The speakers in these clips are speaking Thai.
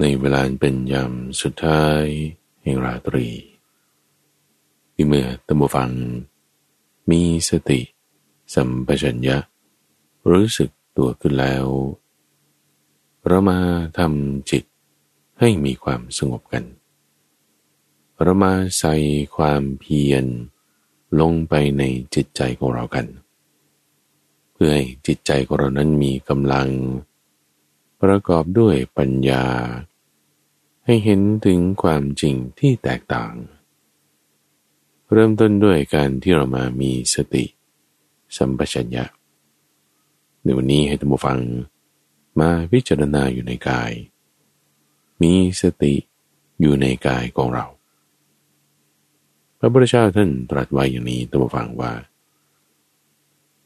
ในเวลาเป็นยามสุดท้ายแห่งราตรีที่เมื่อตัมบูฟัง มีสติ สัมปชัญญะ รู้สึกตัวขึ้นแล้ว เรามาทำจิตให้มีความสงบกัน เรามาใส่ความเพียร ลงไปในจิตใจของเรากัน เพื่อให้จิตใจของเรานั้นมีกำลัง ประกอบด้วยปัญญา ให้เห็นถึงความจริงที่แตกต่าง เริ่มต้นด้วยการที่เรามามีสติ สัมปชัญญะในวันนี้ให้ท่านผู้ฟังมาพิจารณาอยู่ในกาย มีสติอยู่ในกายของเรา พระพุทธเจ้าท่านตรัสไว้อย่างนี้ท่านผู้ฟังว่า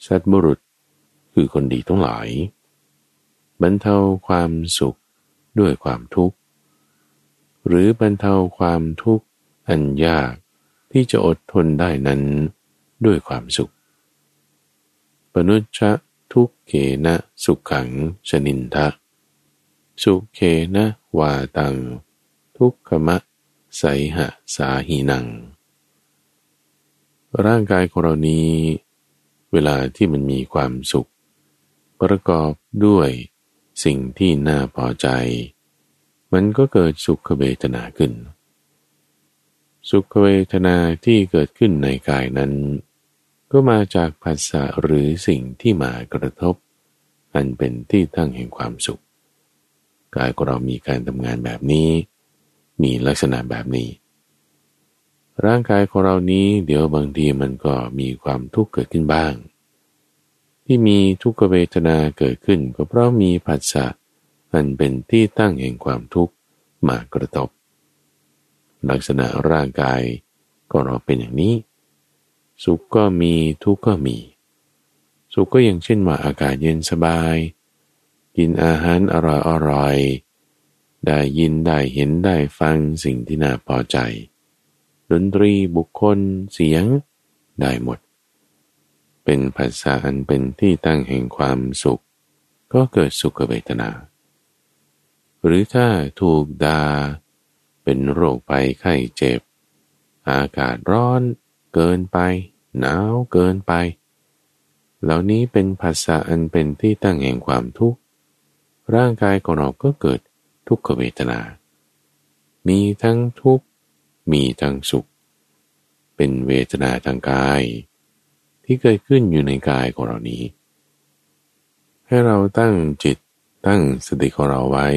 สัตบุรุษคือคนดีทั้งหลาย บรรเทาความสุขด้วยความทุกข์ หรือบรรเทาความทุกข์อันยากที่จะอดทนได้นั้นด้วยความสุข ปนุชะทุกเขนะสุขขังชนินทะ สุเขนะวาตัง ทุกขมะไสหะสาหีนัง ร่างกายของเรานี้ เวลาที่มันมีความสุข ประกอบด้วย สิ่งที่น่าพอใจ มันก็เกิดสุขเวทนาขึ้น สุขเวทนาที่เกิดขึ้นในกายนั้น ก็มาจากภาษาหรือสิ่งที่มากระทบ อันเป็นที่ตั้งแห่งความสุข กายของเรามีการทำงานแบบนี้ มีลักษณะแบบนี้ ร่างกายของเรานี้เดี๋ยวบางทีมันก็มีความทุกข์เกิดขึ้นบ้าง ที่มีทุกขเวทนาเกิดขึ้นก็เพราะมีผัสสะอันเป็นที่ตั้งแห่งความทุกข์มากระทบลักษณะร่างกายก็เราเป็นอย่างนี้ สุขก็มีทุกข์ก็มี สุขก็อย่างเช่นว่าอากาศเย็นสบาย กินอาหารอร่อยอร่อยได้ยินได้เห็นได้ฟังสิ่งที่น่าพอใจ ดนตรีบุคคลเสียงได้หมด เป็นภาษาอันเป็นที่ตั้งแห่งความสุข ก็เกิดสุขเวทนา หรือถ้าถูกดาเป็นโรคไปไข้เจ็บ อากาศร้อนเกินไป หนาวเกินไป เหล่านี้เป็นภาษาอันเป็นที่ตั้งแห่งความทุกข์ร่างกายของเราก็เกิดทุกขเวทนา มีทั้งทุกข์มีทั้งสุข เป็นเวทนาทางกาย ที่เกิดขึ้นอยู่ในกายของเรานี้ ให้เราตั้งจิตตั้งสติของเราไว้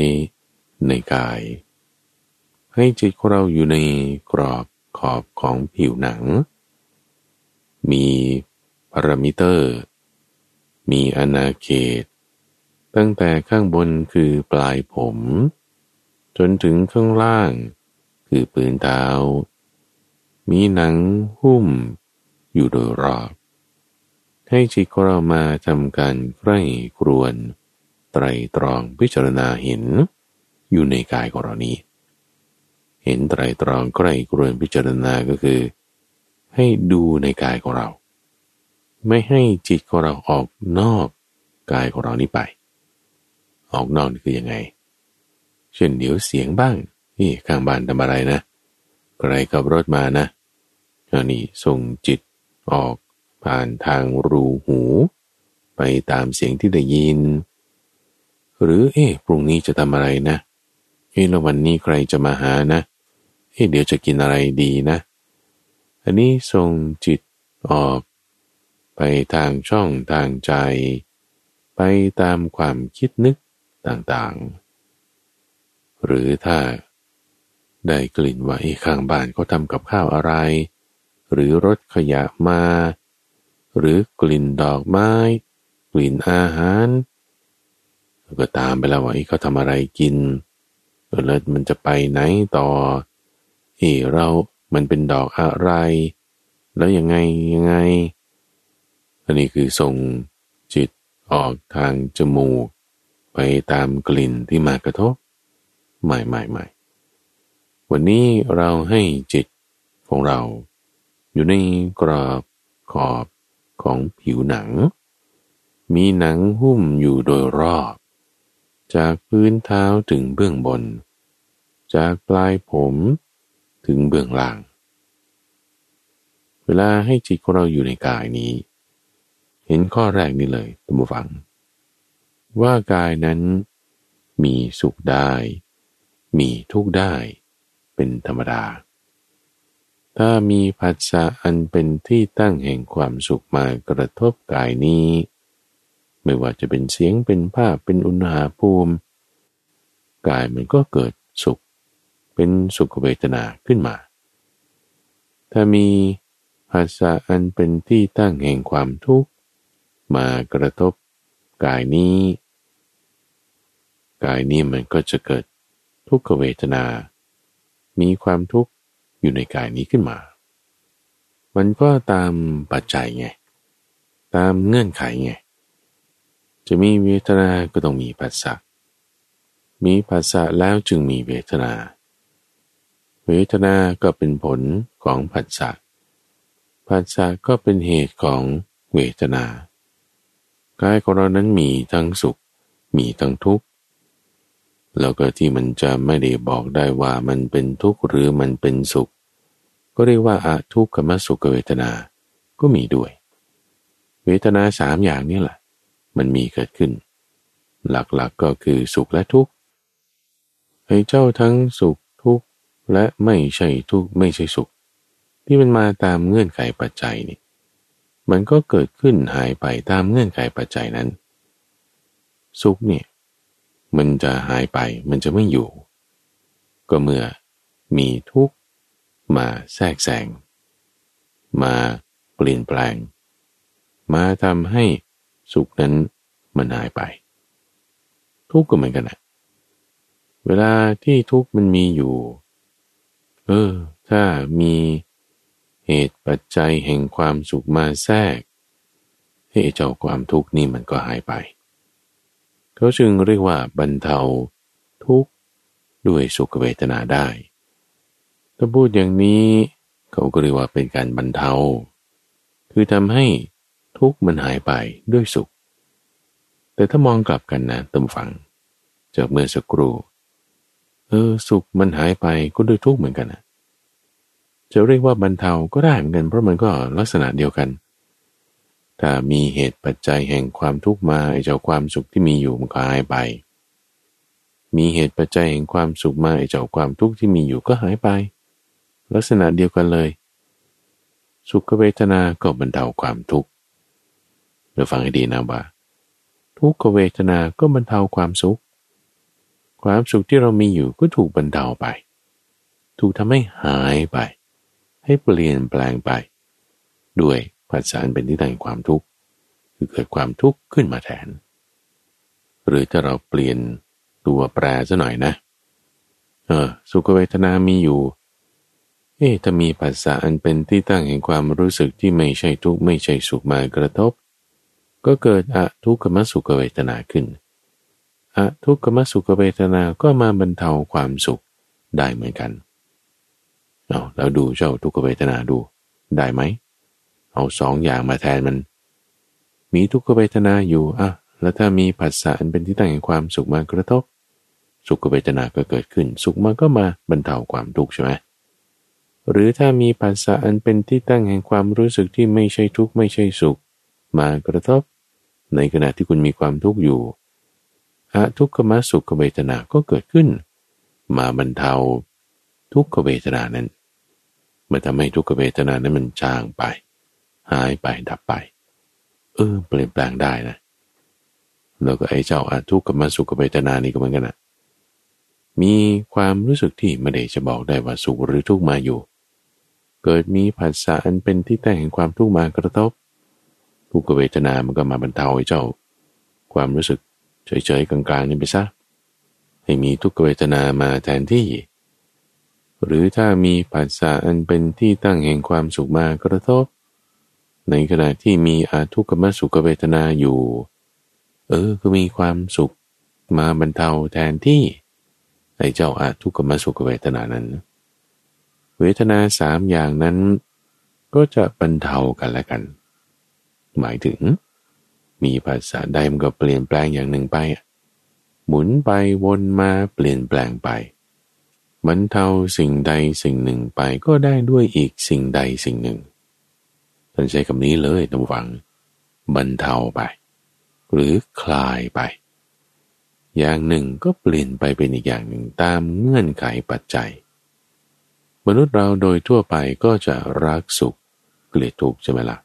ในกาย ให้จิตของเราอยู่ในกรอบขอบของผิวหนัง มีพารามิเตอร์ มีอนาเขต ตั้งแต่ข้างบนคือปลายผม จนถึงข้างล่าง คือปืนเท้ามีหนังหุ้มอยู่โดยรอบ ให้จิตของเรามาทำการใกล้ครวน ไตรตรองพิจารณาเห็น อยู่ในกายของเรานี้ เห็นไตรตรองใกล้ครวนพิจารณาก็คือ ให้ดูในกายของเรา ไม่ให้จิตของเราออกนอกกายของเรานี้ไป ออกนอกคือยังไง เช่นเดี๋ยวเสียงบ้างนี่ข้างบ้านทำอะไรนะใครขับรถมานะอันนี้ส่งจิตออก ผ่านทางรูหู ไปตามเสียงที่ได้ยิน หรือเอ๊ะพรุ่งนี้จะทำอะไรนะเอ๊ะแล้ววันนี้ใครจะมาหานะเอ๊ะเดี๋ยวจะกินอะไรดีนะ อันนี้ส่งจิตออก ไปทางช่องทางใจ ไปตามความคิดนึกต่างๆ หรือถ้าได้กลิ่นว่าไอ้ข้างบ้านเขาทำกับข้าวอะไร หรือรถขยะมา หรือกลิ่นดอกไม้ กลิ่นอาหารก็ตามไปแล้วว่าเขาทำอะไรกินแล้วมันจะไปไหนต่อเอเรา มันเป็นดอกอะไร แล้วยังไงยังไง อันนี้คือส่งจิตออกทางจมูก ไปตามกลิ่นที่มากระทบ ใหม่ใหม่ใหม่วันนี้เราให้จิตของเรา อยู่ในกรอบขอบ ของผิวหนัง มีหนังหุ้มอยู่โดยรอบ จากพื้นเท้าถึงเบื้องบน จากปลายผมถึงเบื้องล่าง เวลาให้จิตของเราอยู่ในกายนี้ เห็นข้อแรกนี้เลยตัมบูฟัง ว่ากายนั้นมีสุขได้ มีทุกข์ได้ เป็นธรรมดา ถ้ามีผัสสะอันเป็นที่ตั้งแห่งความสุขมากระทบกายนี้ ไม่ว่าจะเป็นเสียงเป็นภาพเป็นอุณหภูมิ กายมันก็เกิดสุข เป็นสุขเวทนาขึ้นมา ถ้ามีภาษาอันเป็นที่ตั้งแห่งความทุกข์ มากระทบกายนี้ กายนี้มันก็จะเกิดทุกขเวทนา มีความทุกข์ อยู่ในกายนี้ขึ้นมา มันก็ตามปัจจัยไง ตามเงื่อนไขไง จะมีเวทนา ก็ต้องมีปัสสะมีปัสสะแล้วจึงมีเวทนา เวทนา ก็เป็นผลของผัสสะผัสสะก็เป็นเหตุของเวทนากายของเรานั้นมีทั้งสุข มีทั้งทุกข์ แล้วก็ที่มันจะไม่ได้บอกได้ว่ามันเป็นทุกข์หรือมันเป็นสุข ก็เรียกว่าอาทุกขมสุขเวทนา ก็มีด้วย เวทนาสามอย่างนี้แหละ มันมีเกิดขึ้น หลักๆกก็คือสุขและทุกข์ให้เจ้าทั้งสุขทุกข์และไม่ใช่ทุกข์ไม่ใช่สุข ที่มันมาตามเงื่อนไขปัจจัยนี่มันก็เกิดขึ้นหายไปตามเงื่อนไขปัจจัยนั้น สุขเนี่ย มันจะหายไปมันจะไม่อยู่ ก็เมื่อมีทุกข์มาแทรกแซงมาเปลี่ยนแปลง มาทำให้สุขนั้นมันหายไป ทุกข์ก็เหมือนกันนะเวลาที่ทุกข์มันมีอยู่ เออ ถ้ามีเหตุปัจจัยแห่งความสุขมาแทรกให้เจ้าความทุกข์นี่มันก็หายไป เขาจึงเรียกว่าบรรเทาทุกข์ด้วยสุขเวทนาได้ ถ้าพูดอย่างนี้เขาก็เรียกว่าเป็นการบรรเทา คือทำให้ทุกข์มันหายไปด้วยสุข แต่ถ้ามองกลับกันนะตำฝังจากเมื่อสักครู่เออสุขมันหายไปก็ด้วยทุกข์เหมือนกันนะจะเรียกว่าบรรเทาก็ได้เหมือนกันเพราะมันก็ลักษณะเดียวกัน ถ้ามีเหตุปัจจัยแห่งความทุกข์มาไอ้เจ้าความสุขที่มีอยู่มันก็หายไป มีเหตุปัจจัยแห่งความสุขมาไอ้เจ้าความทุกข์ที่มีอยู่ก็หายไป ลักษณะเดียวกันเลย สุขเวทนา ก็บรรเทาความทุกข์เราฟังให้ดีนะว่าทุกขเวทนา ก็บรรเทาความสุข ความสุขที่เรามีอยู่ก็ถูกบรรเทาไป ถูกทำให้หายไป ให้เปลี่ยนแปลงไป ด้วย ผัสสะเป็นที่ตั้งความทุกข์คือเกิดความทุกข์ขึ้นมาแทน หรือถ้าเราเปลี่ยนตัวแปรซะหน่อยนะ เออ สุขเวทนามีอยู่ เอ๊ะถ้ามีผัสสะอันเป็นที่ตั้งแห่งความรู้สึกที่ไม่ใช่ทุกข์ไม่ใช่สุขมากระทบ ก็เกิดอะทุกขมสุขเวทนาขึ้นอะทุกขมสุขเวทนาก็มาบรรเทาความสุขได้เหมือนกัน เอาแล้วดูเจ้าทุกขเวทนาดูได้ไหม เอาสองอย่างมาแทนมัน มีทุกขเวทนาอยู่อะแล้วถ้ามีผัสสะอันเป็นที่ตั้งแห่งความสุขมากระทบ สุขเวทนาก็เกิดขึ้น สุขมันก็มาบรรเทาความทุกข์ใช่ไหมหรือถ้ามีผัสสะอันเป็นที่ตั้งแห่งความรู้สึกที่ไม่ใช่ทุกข์ไม่ใช่สุข มากระทบ ในขณะที่คุณมีความทุกข์อยู่อะทุกขมสุขเวทนาก็เกิดขึ้น มาบรรเทาทุกขเวทนานั้นมันทำให้ทุกขเวทนานั้นมันจางไป หายไปดับไป เออ เปลี่ยนแปลงได้นะ แล้วก็ไอ้เจ้าอาทุกขมสุขเวทนานี่ก็เหมือนกันนะมีความรู้สึกที่ไม่ได้จะบอกได้ว่าสุขหรือทุกข์มาอยู่ เกิดมีผัสสะอันเป็นที่แต่งแห่งความทุกข์มากระทบ ทุกขเวทนามันก็มาบรรเทาไอ้เจ้า ความรู้สึกเฉยๆกลางๆนี่ไปซะให้มีทุกขเวทนามาแทนที่ หรือถ้ามีผัสสะอันเป็นที่ตั้งแห่งความสุขมากระทบ ในขณะที่มีอาทุกขมสุขเวทนาอยู่ เออก็มีความสุขมาบรรเทาแทนที่ไอ้เจ้าอาทุกขมสุขเวทนานั้น เวทนาสามอย่างนั้น ก็จะบรรเทากันและกัน หมายถึง มีภาษาใดมันก็เปลี่ยนแปลงอย่างหนึ่งไป หมุนไปวนมาเปลี่ยนแปลงไปบรรเทาสิ่งใดสิ่งหนึ่งไปก็ได้ด้วยอีกสิ่งใดสิ่งหนึ่ง ท่านใช้คำนี้เลยตำวัง บรรเทาไป หรือคลายไป อย่างหนึ่งก็เปลี่ยนไปเป็นอีกอย่างหนึ่งตามเงื่อนไขปัจจัย มนุษย์เราโดยทั่วไปก็จะรักสุขเกลียดทุกข์ใช่ไหมละ่ะ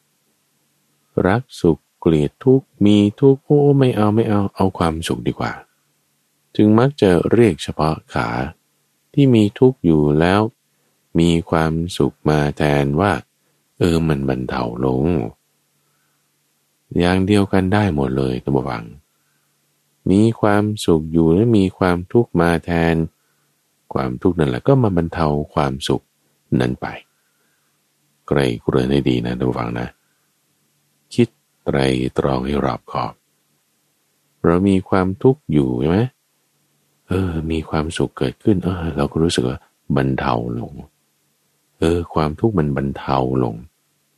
รักสุขเกลียดทุกข์มีทุกข์โอ้ไม่เอาไม่เอาเอาความสุขดีกว่า จึงมักจะเรียกเฉพาะขาที่มีทุกข์อยู่แล้ว มีความสุขมาแทนว่า เออมันบรรเทาลง อย่างเดียวกันได้หมดเลยตัวบัง มีความสุขอยู่และมีความทุกข์มาแทน ความทุกข์นั่นแหละก็มาบรรเทาความสุขนั้นไปไกรเกรือนให้ดีนะตัวบังนะ คิดไตรตรองให้รอบขอบ เรามีความทุกข์อยู่ใช่ไหมเออ มีความสุขเกิดขึ้น เออ เราก็รู้สึกว่าบรรเทาลง เออ ความทุกข์มันบรรเทาลง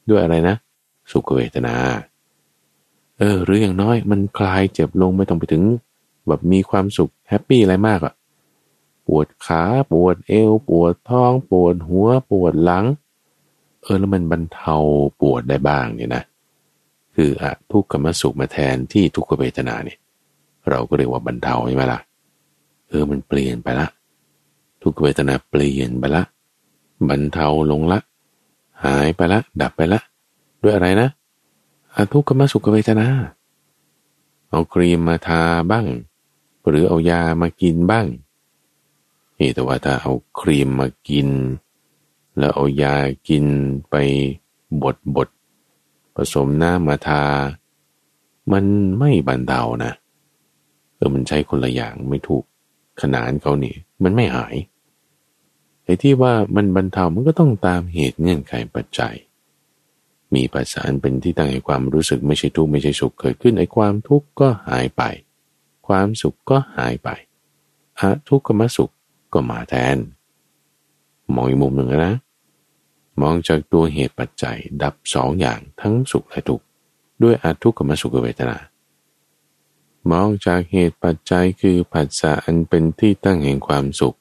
ด้วยอะไรนะ สุขเวทนา เออ หรืออย่างน้อยมันคลายเจ็บลงไม่ต้องไปถึง แบบมีความสุขแฮปปี้อะไรมากอะปวดขาปวดเอว ปวดท้อง ปวดหัว ปวดหลัง เออแล้วมันบรรเทาปวดได้บ้างเนี่ยนะ คืออะทุกขมสุขมาแทนที่ทุกขเวทนาเนี่ยเราก็เรียกว่าบรรเทาใช่ไหมล่ะเออมันเปลี่ยนไปละ ทุกเวทนาเปลี่ยนไปละ บรรเทาลงละ หายไปละ ดับไปละ ด้วยอะไรนะอาทุกขมสุขเวทนา เอาครีมมาทาบ้าง หรือเอายามากินบ้างนี่แต่ว่าถ้าเอาครีมมากิน แล้วเอายากินไปบดบดผสมน้ำมาทา มันไม่บรรเทานะ เออมันใช้คนละอย่างไม่ถูกขนานเขานี่ มันไม่หาย ไอ้ที่ว่ามันบรรเทามันก็ต้องตามเหตุเงื่อนไขปัจจัย มีปัจจัยเป็นที่ตั้งให้ความรู้สึกไม่ใช่ทุกข์ไม่ใช่สุขเกิดขึ้นไอ้ความทุกข์ก็หายไป ความสุขก็หายไปอะทุกขมสุขก็มาแทน มองอีกมุมหนึ่งนะ มองจากตัวเหตุปัจจัยดับสองอย่างทั้งสุขและทุกข์ด้วยอาทุกขมสุขเวทนามองจากเหตุปัจจัยคือผัสสะอันเป็นที่ตั้งแห่งความสุข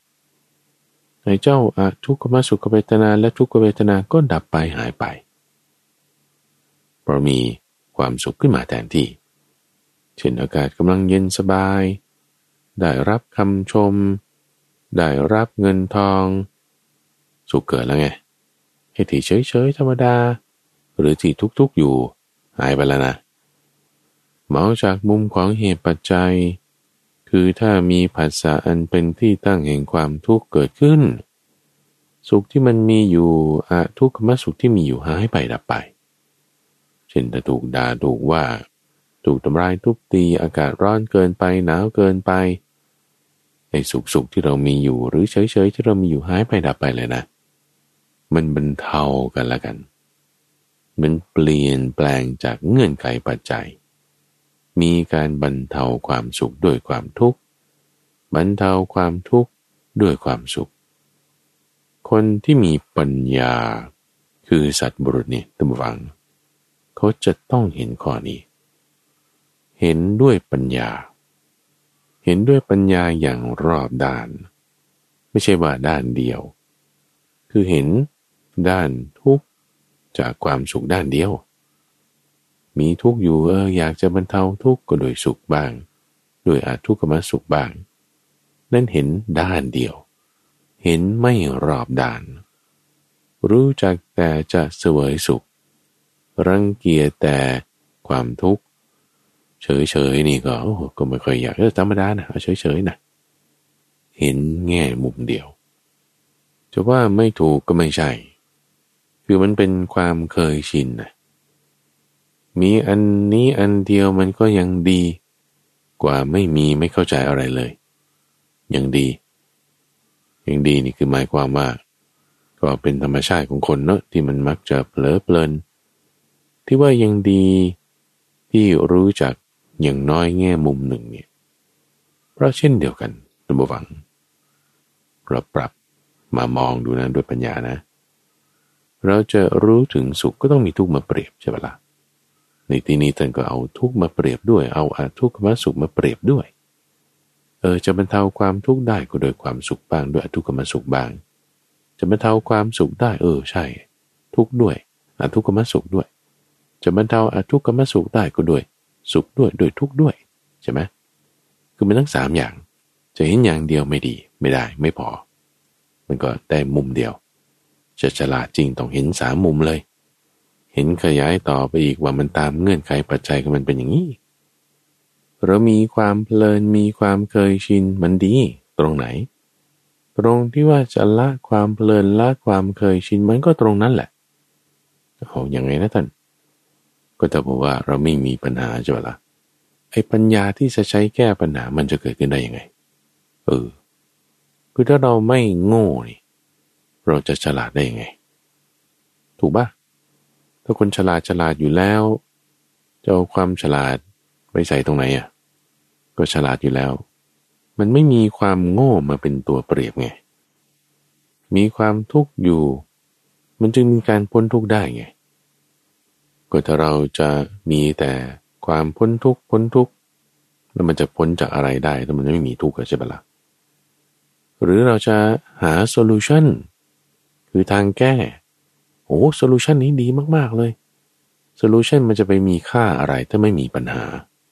เจ้าอาทุกขมสุขเวทนาและทุกขเวทนาก็ดับไปหายไปเพราะมีความสุขขึ้นมาแทนที่ เช่นอากาศกำลังเย็นสบาย ได้รับคำชม ได้รับเงินทอง สุขเกิดแล้วไงให้ที่เฉยๆธรรมดา หรือที่ทุกๆอยู่ หายไปแล้วนะมองจากมุมของเหตุปัจจัย คือถ้ามีผัสสะอันเป็นที่ตั้งแห่งความทุกข์เกิดขึ้น สุขที่มันมีอยู่อะทุกขมสุขที่มีอยู่หายไปดับไป เช่นถ้าถูกด่าถูกว่า ถูกทำร้ายทุบตีอากาศร้อนเกินไปหนาวเกินไปไอ้สุขสุขที่เรามีอยู่หรือเฉยเฉยที่เรามีอยู่หายไปดับไปเลยนะ มันบรรเทากันละกัน มันเปลี่ยนแปลงจากเงื่อนไขปัจจัย มีการบรรเทาความสุขด้วยความทุกข์บรรเทาความทุกข์ด้วยความสุข คนที่มีปัญญาคือสัตว์บุรุษนี่ตั้งฟัง เขาจะต้องเห็นข้อนี้ เห็นด้วยปัญญา เห็นด้วยปัญญาอย่างรอบด้าน ไม่ใช่ว่าด้านเดียว คือเห็นด้านทุกข์จากความสุขด้านเดียว มีทุกข์อยู่เอออยากจะบรรเทาทุกข์ก็โดยสุขบ้างโดยอาทุกขมสุขบ้าง นั่นเห็นด้านเดียว เห็นไม่รอบด้าน รู้จักแต่จะเสวยสุข รังเกียจแต่ความทุกข์ เฉยๆนี่ก็โอ้ก็ไม่ค่อยอยากเออธรรมดานะเฉยๆนะเห็นแง่มุมเดียว จะว่าไม่ถูกก็ไม่ใช่ คือมันเป็นความเคยชินนะ มีอันนี้อันเดียวมันก็ยังดี กว่าไม่มีไม่เข้าใจอะไรเลย ยังดียังดีนี่คือหมายความว่า ก็เป็นธรรมชาติของคนเนาะที่มันมักจะเผลอเพลิน ที่ว่ายังดีที่รู้จักอย่างน้อยแง่มุมหนึ่งเนี่ยเพราะเช่นเดียวกันนับวังเราปรับมามองดูนะด้วยปัญญานะ เราจะรู้ถึงสุขก็ต้องมีทุกข์มาเปรียบใช่ไหมละ่ะ ในที่นี้ท่านก็เอาทุกมาเปรียบด้วย เอาอาทุกขมสุขมาเปรียบด้วย เออจะบรรเทาความทุกข์ได้ก็โดยความสุขบ้างด้วยอทุกขมสุขบ้าง จะบรรเทาความสุขได้ เออใช่ ทุกด้วยอทุกขมสุขด้วย จะบรรเทาอทุกขมสุขได้ก็ด้วย สุขด้วยด้วยทุกด้วยใช่ไหมคือมันทั้งสามอย่าง จะเห็นอย่างเดียวไม่ดี ไม่ได้ไม่พอ มันก็ได้มุมเดียว จะฉลาดจริงต้องเห็นสามมุมเลย เห็นขยายต่อไปอีกว่ามันตามเงื่อนไขปัจจัยของมันเป็นอย่างนี้เรามีความเพลินมีความเคยชินมันดี ตรงไหน ตรงที่ว่าจะละความเพลินละความเคยชินมันก็ตรงนั้นแหละโอ้ยังไงนะท่านก็จะบอกว่าเราไม่มีปัญหาจะละไอ้ปัญญาที่จะใช้แก้ปัญหามันจะเกิดขึ้นได้ยังไง เออ คือถ้าเราไม่โง่นี่เราจะฉลาดได้ยังไง ถูกปะ ถ้าคนฉลาดฉลาดอยู่แล้วจะเอาความฉลาดไปใส่ตรงไหนอะก็ฉลาดอยู่แล้ว มันไม่มีความโง่มาเป็นตัวเปรียบไง มีความทุกข์อยู่ มันจึงมีการพ้นทุกข์ได้ไง ก็ถ้าเราจะมีแต่ความพ้นทุกข์พ้นทุกข์แล้วมันจะพ้นจากอะไรได้ถ้ามันไม่มีทุกข์ใช่ปะละ่ะหรือเราจะหา solution คือทางแก้ โอ้ solution นี้ดีมากๆเลย solution มันจะไปมีค่าอะไรถ้าไม่มีปัญหา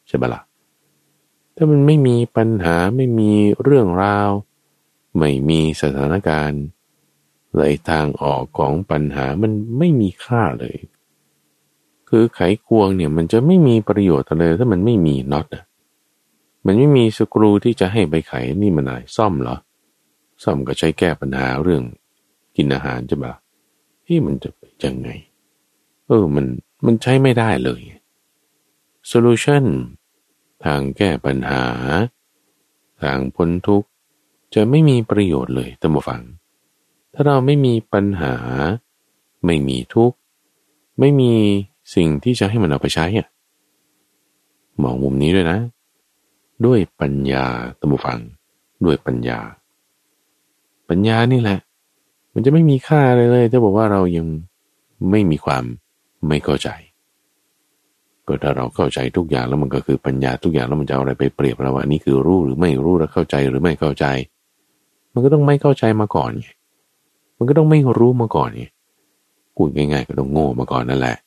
ใช่ปะละ่ะถ้ามันไม่มีปัญหาไม่มีเรื่องราว ไม่มีสถานการณ์เลยทางออกของปัญหามันไม่มีค่าเลย คือไขควงเนี่ยมันจะไม่มีประโยชน์เลยถ้ามันไม่มีน็อตอะมันไม่มีสกรูที่จะให้ไปไขนี่มันอะไรซ่อมเหรอซ่อมก็ใช้แก้ปัญหาเรื่องกินอาหารจะแบบ ที่มันจะไปยังไง เออมันมันใช้ไม่ได้เลยโซลูชันทางแก้ปัญหา ทางพ้นทุกข์ จะไม่มีประโยชน์เลยตั้งฟัง ถ้าเราไม่มีปัญหา ไม่มีทุกข์ ไม่มีสิ่งที่จะให้มันเอาไปใช้อะมองมุมนี้ด้วยนะ ด้วยปัญญาตั้งฟัง ด้วยปัญญา ปัญญานี่แหละ มันจะไม่มีค่าเลยเลย ถ้าบอกว่าเรายังไม่มีความไม่เข้าใจ ก็ถ้าเราเข้าใจทุกอย่างแล้วมันก็คือปัญญาทุกอย่างแล้วมันจะเอาอะไรไปเปรียบเราว่านี่คือรู้หรือไม่รู้แล้วเข้าใจหรือไม่เข้าใจ มันก็ต้องไม่เข้าใจมาก่อนไงมันก็ต้องไม่รู้มาก่อนไงพูดง่าย ๆ ก็ต้องโง่มาก่อนนั่นแหละ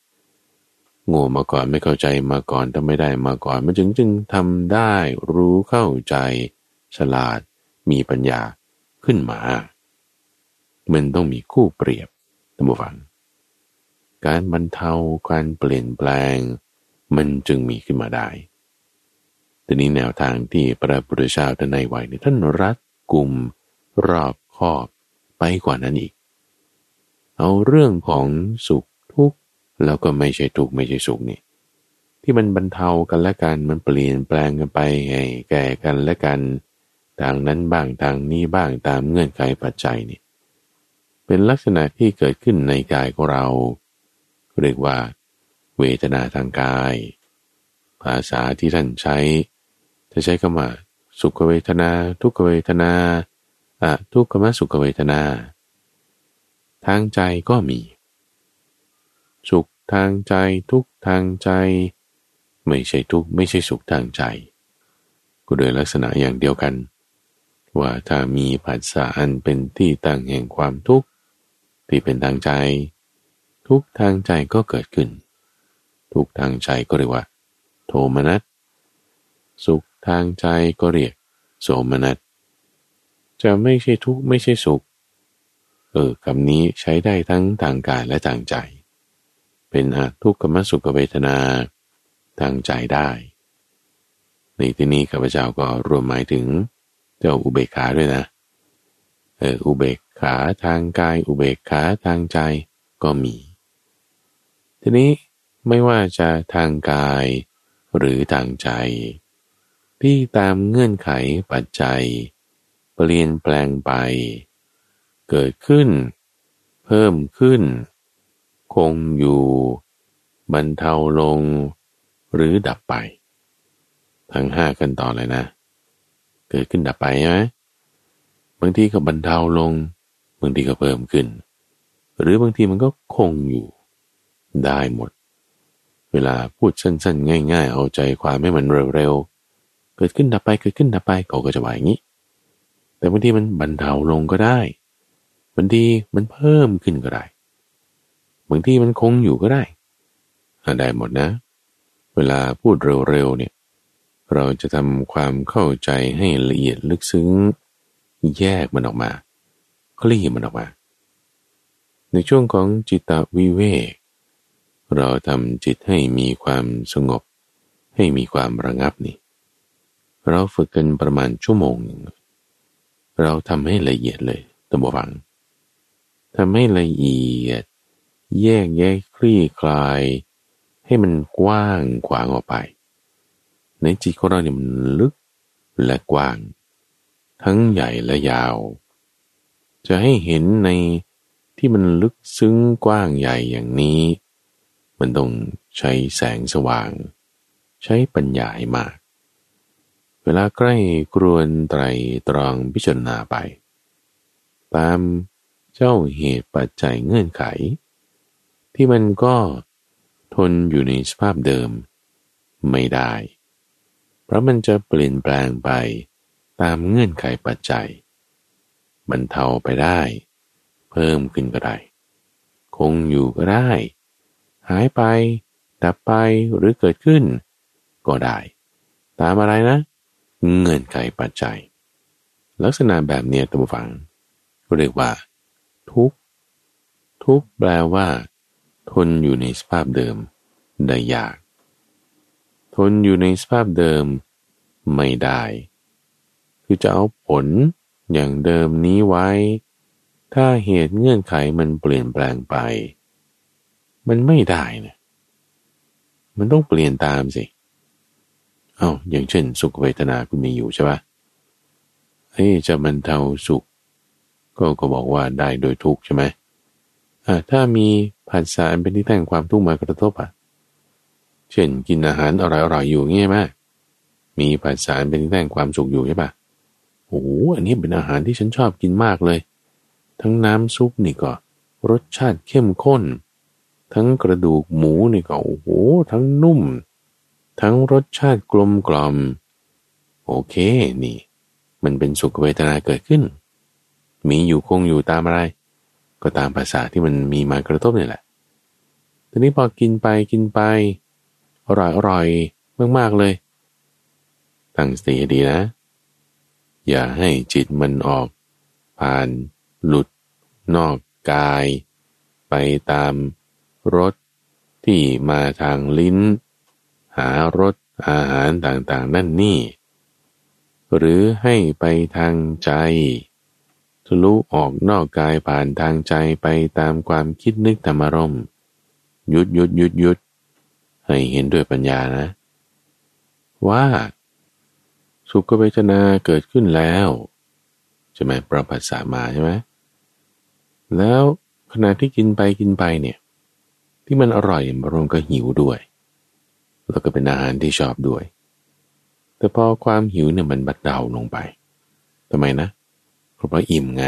โง่มาก่อนไม่เข้าใจมาก่อนถ้าไม่ได้มาก่อน มันจึงจึงทำได้รู้เข้าใจ ฉลาด มีปัญญาขึ้นมา มันต้องมีคู่เปรียบท่านผู้ฟัง การบรรเทาการเปลี่ยนแปลง มันจึงมีขึ้นมาได้แต่นี้แนวทางที่พระพุทธเจ้าท่านในไว้เนี่ยท่านรัดกลุ่มรอบคอบไปกว่านั้นอีก เอาเรื่องของสุขทุกข์แล้วก็ไม่ใช่ทุกข์ไม่ใช่สุขนี่ที่มันบรรเทากันและกันมันเปลี่ยนแปลงกันไปให้แก่กันและกัน ทางนั้นบ้างทางนี้บ้างตามเงื่อนไขปัจจัยนี่ เป็นลักษณะที่เกิดขึ้นในกายของเรา เรียกว่า เวทนาทางกาย ภาษาที่ท่านใช้ จะใช้คำว่าสุขเวทนา ทุกขเวทนาอะทุกขมสุขเวทนา ทางใจก็มี สุขทางใจทุกทางใจ ไม่ใช่ทุกไม่ใช่สุขทางใจ ก็โดยลักษณะอย่างเดียวกัน ว่าถ้ามีผัสสะอันเป็นที่ตั้งแห่งความทุกข์ ที่เป็นทางใจ ทุกทางใจก็เกิดขึ้น ทุกทางใจก็เรียกว่า โทมนัสสุขทางใจก็เรียก โสมนัสจะไม่ใช่ทุกข์ไม่ใช่สุข เออคำนี้ใช้ได้ทั้งทางกายและทางใจ เป็นอทุกขมสุขเวทนา ทางใจได้ ในที่นี้ข้าพเจ้าก็รวมหมายถึงเจ้าอุเบกขาด้วยนะ เอออุเบก ขาทางกายอุเบกขาทางใจก็มี ทีนี้ไม่ว่าจะทางกายหรือทางใจ ที่ตามเงื่อนไขปัจจัย เปลี่ยนแปลงไป เกิดขึ้น เพิ่มขึ้น คงอยู่ บรรเทาลง หรือดับไป ทั้งห้ากันต่อเลยนะ เกิดขึ้นดับไปใช่ไหมบางทีก็บรรเทาลง บางทีก็เพิ่มขึ้น หรือบางทีมันก็คงอยู่ได้หมด เวลาพูดสั้นๆ ง่าย ๆ เอาใจความให้มันเร็วๆ เกิดขึ้นดับไปเกิดขึ้นดับไปเขาก็จะว่าอย่างนี้ แต่บางทีมันบรรเทาลงก็ได้บางทีมันเพิ่มขึ้นก็ได้บางทีมันคงอยู่ก็ได้ได้หมดนะ เวลาพูดเร็วๆเนี่ยเราจะทำความเข้าใจให้ละเอียดลึกซึ้ง แยกมันออกมา คลี่มันออกมา ในช่วงของจิตตวิเวกเราทำจิตให้มีความสงบ ให้มีความระงับนี่ เราฝึกกันประมาณชั่วโมงหนึ่งเราทำให้ละเอียดเลยตัมบวังทำให้ละเอียด แยกแยกคลี่คลาย ให้มันกว้างขวางออกไป ในจิตของเราเนี่ยมันลึกและกว้าง ทั้งใหญ่และยาว จะให้เห็นในที่มันลึกซึ้งกว้างใหญ่อย่างนี้ มันต้องใช้แสงสว่าง ใช้ปัญญาให้มาก เวลาใกล้กรวนไตรตรองพิจารณาไป ตามเจ้าเหตุปัจจัยเงื่อนไข ที่มันก็ทนอยู่ในสภาพเดิมไม่ได้ เพราะมันจะเปลี่ยนแปลงไปตามเงื่อนไขปัจจัย มันเทาไปได้ เพิ่มขึ้นก็ได้ คงอยู่ก็ได้ หายไป ดับไปหรือเกิดขึ้น ก็ได้ ตามอะไรนะ เงื่อนไขปัจจัย ลักษณะแบบนี้ตัวฟังเรียกว่า ทุกทุกแปลว่า ทนอยู่ในสภาพเดิมได้ยาก ทนอยู่ในสภาพเดิมไม่ได้ คือจะเอาผล อย่างเดิมนี้ไว้ ถ้าเหตุเงื่อนไขมันเปลี่ยนแปลงไป มันไม่ได้นะมันต้องเปลี่ยนตามสิเอา้าอย่างเช่น สุขเวทนาคุณมีอยู่ใช่ปะเฮ้จะมันเทาสุข ก็ก็บอกว่าได้โดยทุกใช่ไหมอ่าถ้ามีผัสสะเป็นที่แต่งความทุกข์มากระทบอะเช่นกินอาหารอร่อยๆอยู่เงี้ยไหมมีผัสสะเป็นที่แต่งความสุขอยู่ใช่ปะ โอ้อันนี้เป็นอาหารที่ฉันชอบกินมากเลย ทั้งน้ำซุปนี่ก็ รสชาติเข้มข้น ทั้งกระดูกหมูนี่ก็โอ้โหทั้งนุ่ม ทั้งรสชาติกลมกล่อม โอเคนี่ มันเป็นสุขเวทนาเกิดขึ้น มีอยู่คงอยู่ตามอะไร ก็ตามภาษาที่มันมีมากระทบนี่แหละทีนี้พอกินไปกินไป อร่อยอร่อยมากๆเลย ตั้งสติดีนะ อย่าให้จิตมันออก ผ่าน หลุด นอกกาย ไปตามรสที่มาทางลิ้น หารสอาหารต่างๆ นั่นนี่ หรือให้ไปทางใจทะลุออกนอกกายผ่านทางใจไปตามความคิดนึกธรรมรมหยุดหยุดหยุดหยุดให้เห็นด้วยปัญญานะ ว่า สุขเวทนาเกิดขึ้นแล้วใช่ไหมประภัสสามาใช่ไหมแล้วขณะที่กินไปกินไปเนี่ย ที่มันอร่อยมารมก็หิวด้วย แล้วก็เป็นอาหารที่ชอบด้วย แต่พอความหิวเนี่ยมันบัดเดาลงไปทำไมนะเพราะว่าอิ่มไง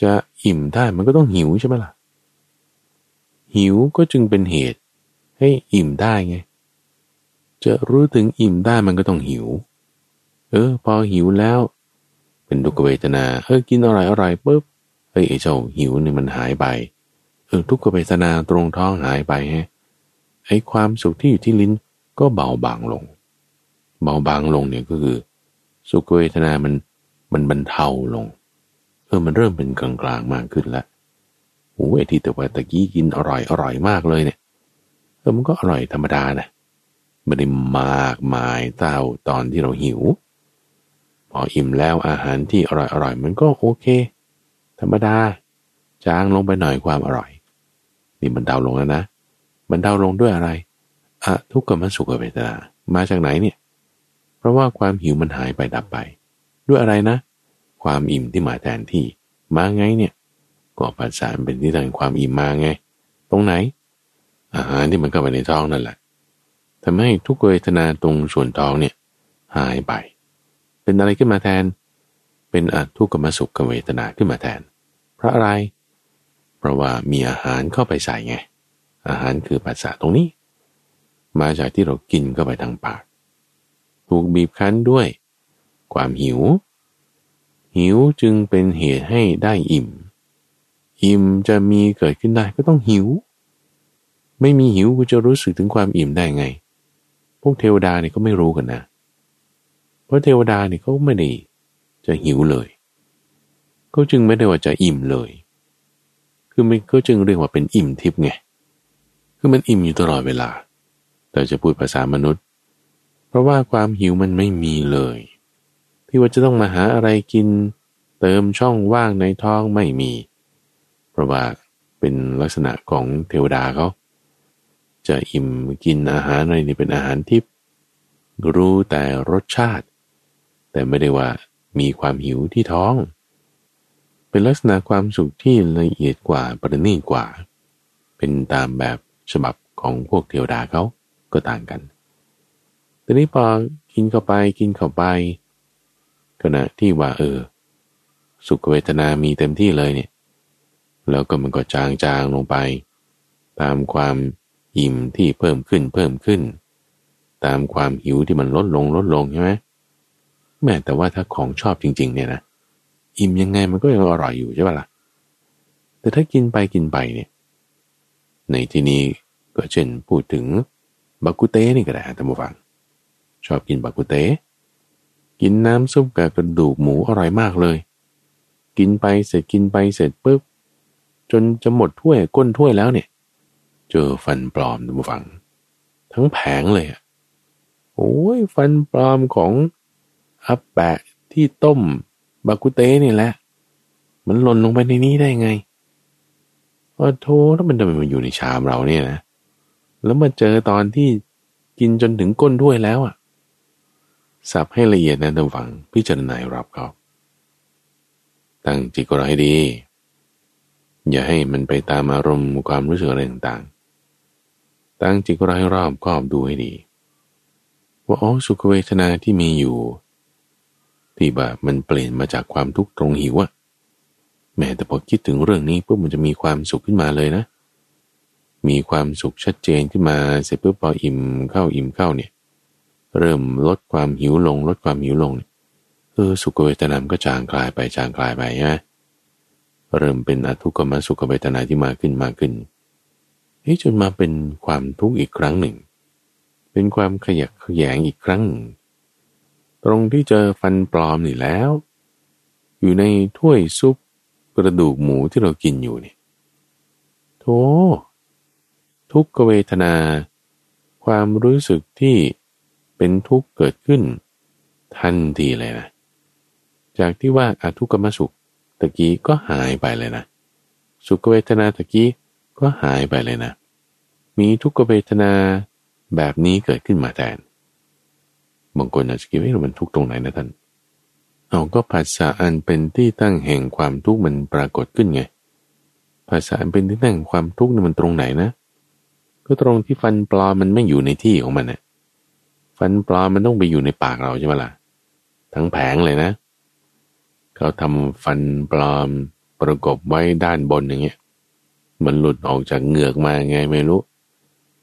จะอิ่มได้มันก็ต้องหิวใช่ไหมล่ะหิวก็จึงเป็นเหตุให้อิ่มได้ไง จะรู้ถึงอิ่มได้มันก็ต้องหิว เออ พอหิวแล้ว เป็นดุกเวทนาเออกินอะไรอยอร่อยปุ๊บเฮ้ยไอ้เจ้าหิวเนี่ยมันหายไปเออทุกขเวทนาตรงท้องหายไปฮะไอ้ความสุขที่อยู่ที่ลิ้นก็เบาบางลง เบาบางลงเนี่ยก็คือ สุขเวทนามันมันบรรเทาลง เออมันเริ่มเป็นกลางกลางมากขึ้นล้วโอ้ยที่แต่ว่าตะกี้กินอร่อยอร่อยมากเลยเนี่ยเออมันก็อร่อยธรรมดานะ ไม่ได้มากมายเท่าตอนที่เราหิว พออิ่มแล้วอาหารที่อร่อยอร่อยมันก็โอเค ธรรมดาจางลงไปหน่อยความอร่อย นี่มันเดาลงแล้วนะ มันเดาลงด้วยอะไรอะทุกขมสุขเวทนา มาจากไหนเนี่ย เพราะว่าความหิวมันหายไปดับไป ด้วยอะไรนะ ความอิ่มที่มาแทนที่มาไงเนี่ยก็ปัสสาวะเป็นที่ตั้งความอิ่มมาไง ตรงไหน อาหารที่มันเข้าไปในท้องนั่นแหละ ทำให้ทุกเวทนาตรงส่วนท้องเนี่ยหายไป เป็นอะไรขึ้นมาแทน เป็นอทุกขมสุขเวทนาขึ้นมาแทน เพราะอะไร เพราะว่ามีอาหารเข้าไปใส่ไง อาหารคือภาษาตรงนี้ มาจากที่เรากินเข้าไปทางปาก ถูกบีบคั้นด้วย ความหิว หิวจึงเป็นเหตุให้ได้อิ่ม อิ่มจะมีเกิดขึ้นได้ก็ต้องหิว ไม่มีหิวกูจะรู้สึกถึงความอิ่มได้ไง พวกเทวดาเนี่ยก็ไม่รู้กันนะ เพราะเทวดาเนี่ยเขาไม่ได้จะหิวเลยก็จึงไม่ได้ว่าจะอิ่มเลย คือมันก็จึงเรียกว่าเป็นอิ่มทิพย์ไง คือมันอิ่มอยู่ตลอดเวลา แต่จะพูดภาษามนุษย์ เพราะว่าความหิวมันไม่มีเลย ที่ว่าจะต้องมาหาอะไรกิน เติมช่องว่างในท้องไม่มี เพราะว่าเป็นลักษณะของเทวดาเขา จะอิ่มกินอาหารอะไรนี่เป็นอาหารทิพรู้แต่รสชาติ แต่ไม่ได้ว่ามีความหิวที่ท้อง เป็นลักษณะความสุขที่ละเอียดกว่าประณีตกว่า เป็นตามแบบฉบับของพวกเทวดาเขาก็ต่างกันแต่นี้พอกินเข้าไปกินเข้าไปขณะที่ว่าเออ สุขเวทนามีเต็มที่เลยเนี่ย แล้วก็มันก็จางจางลงไป ตามความ อิ่มที่เพิ่มขึ้นเพิ่มขึ้น ตามความหิวที่มันลดลงลดลงใช่ไหมแม้แต่ว่าถ้าของชอบจริง ๆ เนี่ยนะอิ่มยังไงมันก็ยังอร่อยอยู่ใช่ป่ะล่ะแต่ถ้ากินไปกินไปเนี่ย ในที่นี้ก็เช่นพูดถึงบากุเต้นี่ก็ได้ท่านผู้ฟัง ชอบกินบากุเต้กินน้ำซุปกับกระดูกหมูอร่อยมากเลย กินไปเสร็จกินไปเสร็จปุ๊บจนจะหมดถ้วยก้นถ้วยแล้วเนี่ย เจอฟันปลอมท่านผู้ฟัง ทั้งแผงเลยอะโอ้ยฟันปลอมของอับแปะที่ต้มบากุเต้นี่แหละ มันหล่นลงไปในนี้ได้ไงโอ้โธแล้วมันทำไมมันอยู่ในชามเราเนี่ยนะแล้วมาเจอตอนที่กินจนถึงก้นด้วยแล้วอะสับให้ละเอียดนะท่านฟังพิจารณารับเขาตั้งจิตก็ให้ดี อย่าให้มันไปตามอารมณ์ความรู้สึกอะไรต่าง ตั้งจิตก็ให้รอบครอบดูให้ดี ว่าอ๋อสุขเวทนาที่มีอยู่ ที่แบบมันเปลี่ยนมาจากความทุกข์ตรงหิวอะแม้แต่พอคิดถึงเรื่องนี้ปุ๊บมันจะมีความสุขขึ้นมาเลยนะ มีความสุขชัดเจนขึ้นมาเสร็จปุ๊บพออิ่มเข้าอิ่มเข้าเนี่ย เริ่มลดความหิวลง ลดความหิวลงเออสุขเวทนามก็จางคลายไปจางคลายไปนะเริ่มเป็นอทุกขมสุขเวทนาที่มาขึ้นมาขึ้น เฮ้จนมาเป็นความทุกข์อีกครั้งหนึ่ง เป็นความขยักขยงอีกครั้งหนึ่งตรงที่เจอฟันปลอมนี่แล้ว อยู่ในถ้วยซุปกระดูกหมูที่เรากินอยู่นี่โธทุกขเวทนา ความรู้สึกที่เป็นทุกข์เกิดขึ้น ทันทีเลยนะ จากที่ว่าอาทุกขมสุขตะกี้ก็หายไปเลยนะ สุขเวทนาตะกี้ ก็หายไปเลยนะ มีทุกขเวทนาแบบนี้เกิดขึ้นมาแทนบางคนอาจจะคิดว่ามันทุกตรงไหนนะท่าน เอาก็ภาษาอันเป็นที่ตั้งแห่งความทุกข์มันปรากฏขึ้นไง ภาษาอันเป็นที่ตั้งความทุกข์นี่มันตรงไหนนะ ก็ตรงที่ฟันปลอมมันไม่อยู่ในที่ของมันน่ะฟันปลอมมันต้องไปอยู่ในปากเราใช่ไหมล่ะ ทั้งแผงเลยนะ เขาทำฟันปลอมประกบไว้ด้านบนอย่างเงี้ย มันหลุดออกจากเหงือกมาไงไม่รู้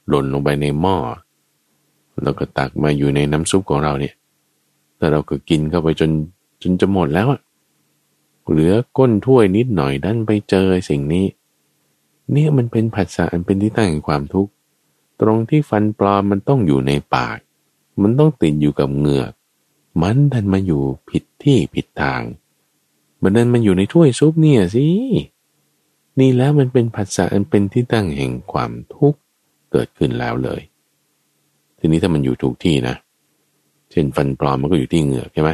หล่นลงไปในหม้อ แล้วก็ตักมาอยู่ในน้ำซุปของเราเนี่ย แต่เราก็กินเข้าไปจนจนจะหมดแล้วอะเหลือก้นถ้วยนิดหน่อยดันไปเจอสิ่งนี้ เนี่ยมันเป็นผัสสะอันเป็นที่ตั้งแห่งความทุกข์ ตรงที่ฟันปลอมมันต้องอยู่ในปาก มันต้องติดอยู่กับเหงือก มันดันมาอยู่ผิดที่ผิดทางมันดันมันอยู่ในถ้วยซุปเนี่ยสิ นี่แล้วมันเป็นผัสสะอันเป็นที่ตั้งแห่งความทุกข์เกิดขึ้นแล้วเลย ทีนี้ถ้ามันอยู่ถูกที่นะ เช่นฟันปลอมมันก็อยู่ที่เหงือกใช่ไหม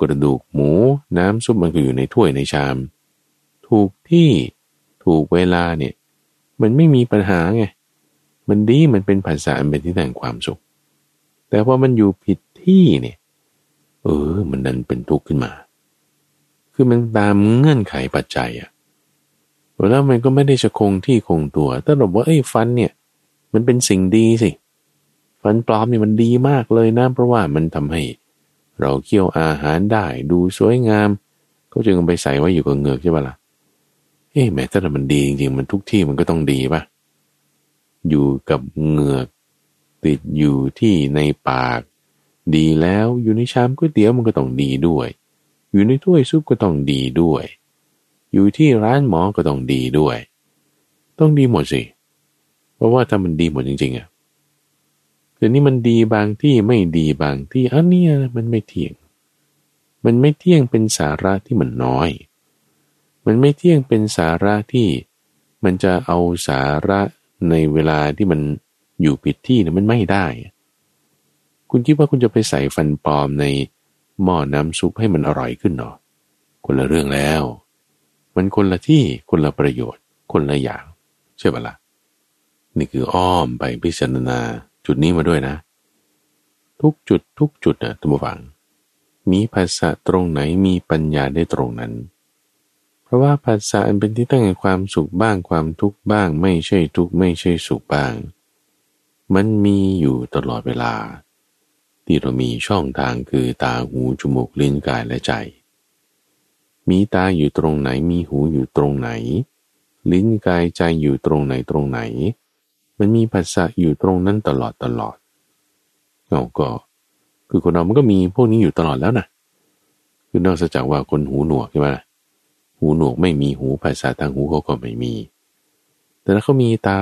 กระดูกหมูน้ำซุปมันก็อยู่ในถ้วยในชาม ถูกที่ถูกเวลาเนี่ย มันไม่มีปัญหาไง มันดีมันเป็นภาษาเป็นที่แต่งความสุข แต่พอมันอยู่ผิดที่เนี่ย เออ มันดันเป็นทุกข์ขึ้นมา คือมันตามเงื่อนไขปัจจัยอะ แล้วมันก็ไม่ได้จะคงที่คงตัว ถ้าเราบอกว่าไอ้ฟันเนี่ย มันเป็นสิ่งดีสิ ฟันปลอมเนี่ยมันดีมากเลยนะ เพราะว่ามันทำให้ เราเคี่ยวอาหารได้ดูสวยงาม ก็จึงไปใส่ไว้อยู่กับเงือกใช่ปะละ่ะ เอ๊ะแม้ถ้ามันดีจริงๆมันทุกที่มันก็ต้องดีปะอยู่กับเงือกติดอยู่ที่ในปาก ดีแล้วอยู่ในชามก๋วยเตี๋ยวมันก็ต้องดีด้วย อยู่ในถ้วยซุปก็ต้องดีด้วย อยู่ที่ร้านหมอก็ต้องดีด้วย ต้องดีหมดสิ เพราะว่าถ้ามันดีหมดจริงๆอะแต่นี่มันดีบางที่ไม่ดีบางที่อันนี้มันไม่เที่ยง มันไม่เที่ยงเป็นสาระที่มันน้อย มันไม่เที่ยงเป็นสาระที่มันจะเอาสาระในเวลาที่มันอยู่ผิดที่เนี่ยมันไม่ได้ คุณคิดว่าคุณจะไปใส่ฟันปลอมในหม้อน้ำซุปให้มันอร่อยขึ้นเนาะคนละเรื่องแล้ว มันคนละที่คนละประโยชน์ คนละอย่างใช่ปะละ่ะนี่คืออ้อมไปพิจารณาจุดนี้มาด้วยนะ ทุกจุดทุกจุดนะท่านผู้ฟัง มีภาษาตรงไหนมีปัญญาได้ตรงนั้น เพราะว่าภาษาอันเป็นที่ตั้งแห่งความสุขบ้างความทุกข์บ้าง ไม่ใช่ทุกข์ไม่ใช่สุขบ้าง มันมีอยู่ตลอดเวลา ที่เรามีช่องทางคือตาหูจมูกลิ้นกายและใจ มีตาอยู่ตรงไหน มีหูอยู่ตรงไหน ลิ้นกายใจอยู่ตรงไหนตรงไหน มันมีภาษาอยู่ตรงนั้นตลอดตลอดเราก็ คือคนเรามันก็มีพวกนี้อยู่ตลอดแล้วนะคือนอกจากว่าคนหูหนวกใช่ไหมหูหนวกไม่มีหูภาษาทางหูเขาก็ไม่มี แต่ถ้าเขามีตา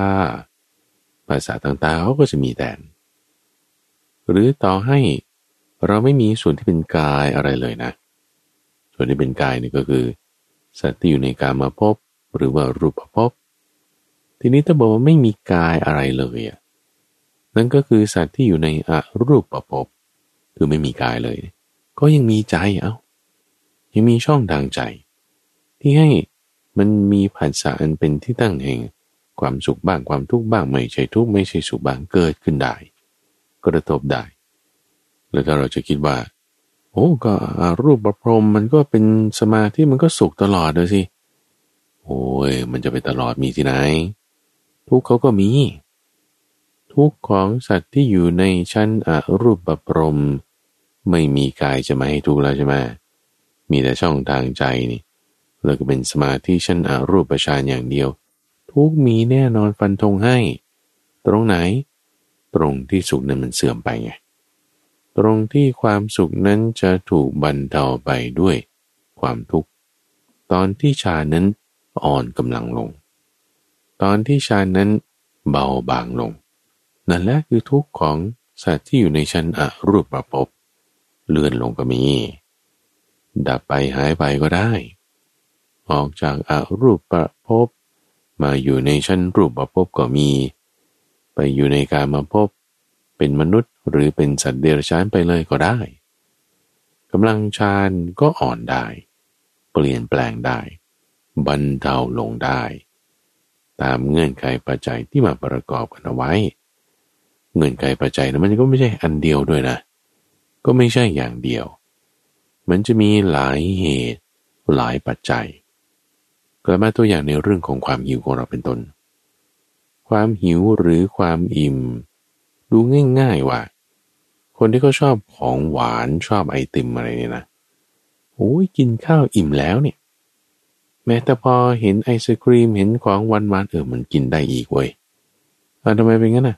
ภาษาทางตาเขาก็จะมีแทนหรือต่อให้เราไม่มีส่วนที่เป็นกายอะไรเลยนะ ส่วนที่เป็นกายนี่ก็คือ สัตว์ที่อยู่ในการมาพบหรือว่ารูปภพทีนี้ถ้าบอกว่าไม่มีกายอะไรเลยอะนั่นก็คือสัตว์ที่อยู่ในอรูปประพบคือไม่มีกายเลย ก็ยังมีใจเอา้ายังมีช่องทางใจ ที่ให้มันมีผัสสะอันเป็นที่ตั้งแห่งความสุขบ้างความทุกข์บ้างไม่ใช่ทุกข์ไม่ใช่สุขบ้างเกิดขึ้นได้ กระทบได้ แล้วถ้าเราจะคิดว่า โอ้ก็รูปประพรมมันก็เป็นสมาธิมันก็สุขตลอดเลยสิ โอ้ยมันจะไปตลอดมีที่ไหน ทุกเขาก็มี ทุกของสัตว์ที่อยู่ในชั้นอรูปประพรม ไม่มีกายจะมาให้ทุกแล้วใช่ไหมมีแต่ช่องทางใจนี่แล้วก็เป็นสมาธิชั้นอรูปฌานอย่างเดียว ทุกมีแน่นอนฟันธงให้ ตรงไหน ตรงที่สุขนั้นมันเสื่อมไปไง ตรงที่ความสุขนั้นจะถูกบรรเทาไปด้วยความทุกข์ ตอนที่ชานั้นอ่อนกำลังลง ตอนที่ฌานนั้นเบาบางลง นั่นแหละคือทุกข์ของสัตว์ที่อยู่ในชั้นอรูปประพบเลื่อนลงก็มี ดับไปหายไปก็ได้ ออกจากอารูปประพบมาอยู่ในชั้นรูปประพบก็มี ไปอยู่ในการมาพบเป็นมนุษย์ หรือเป็นสัตว์เดรัจฉานไปเลยก็ได้กำลังฌานก็อ่อนได้ เปลี่ยนแปลงได้ บรรเทาลงได้ ตามเงื่อนไขปัจจัยที่มาประกอบกันเอาไว้ เงื่อนไขปัจจัยนะมันก็ไม่ใช่อันเดียวด้วยนะ ก็ไม่ใช่อย่างเดียว มันจะมีหลายเหตุหลายปัจจัยกลับมาตัวอย่างในเรื่องของความหิวของเราเป็นต้น ความหิวหรือความอิ่ม ดูง่ายๆว่า คนที่เขาชอบของหวานชอบไอติมอะไรเนี่ยนะโอ้ยกินข้าวอิ่มแล้วเนี่ย แม้แต่พอเห็นไอศครีมเห็นของหวันหวันเออมันกินได้อีกเว้ยเออทำไมเป็นงั้นอะ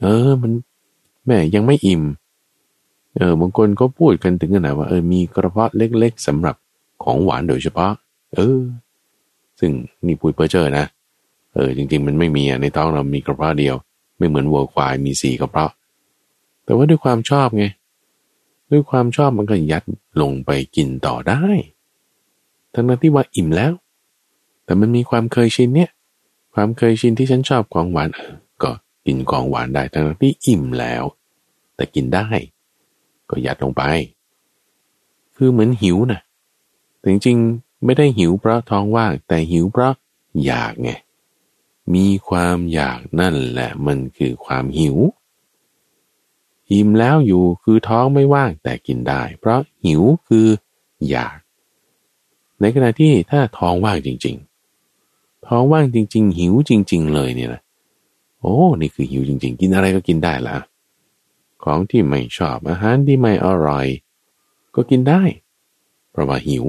เออมันแม่ยังไม่อิ่ม เออบางคนก็พูดกันถึงขนาดว่าเออมีกระเพาะเล็ก ๆสำหรับของหวานโดยเฉพาะ เออ ซึ่งนี่พูดเพ้อเจ้อนะเออจริง ๆ มันไม่มีอะในท้องเรามีกระเพาะเดียว ไม่เหมือนวัวควายมีสี่กระเพาะ แต่ว่าด้วยความชอบไง ด้วยความชอบมันก็ยัดลงไปกินต่อได้ ทั้งนั้นที่ว่าอิ่มแล้ว แต่มันมีความเคยชินเนี่ย ความเคยชินที่ฉันชอบของหวานเออก็กินของหวานได้ ทั้งนั้นที่อิ่มแล้ว แต่กินได้ ก็ยัดลงไป คือเหมือนหิวนะแต่จริงๆไม่ได้หิวเพราะท้องว่าง แต่หิวเพราะอยากไง มีความอยากนั่นแหละมันคือความหิว อิ่มแล้วอยู่คือท้องไม่ว่างแต่กินได้ เพราะหิวคืออยาก ในขณะที่ถ้าท้องว่างจริง ๆ ท้องว่างจริง ๆ หิวจริง ๆ เลยเนี่ยนะโอ้นี่คือหิวจริง ๆ กินอะไรก็กินได้ละของที่ไม่ชอบอาหารที่ไม่อร่อย ก็กินได้ เพราะว่าหิว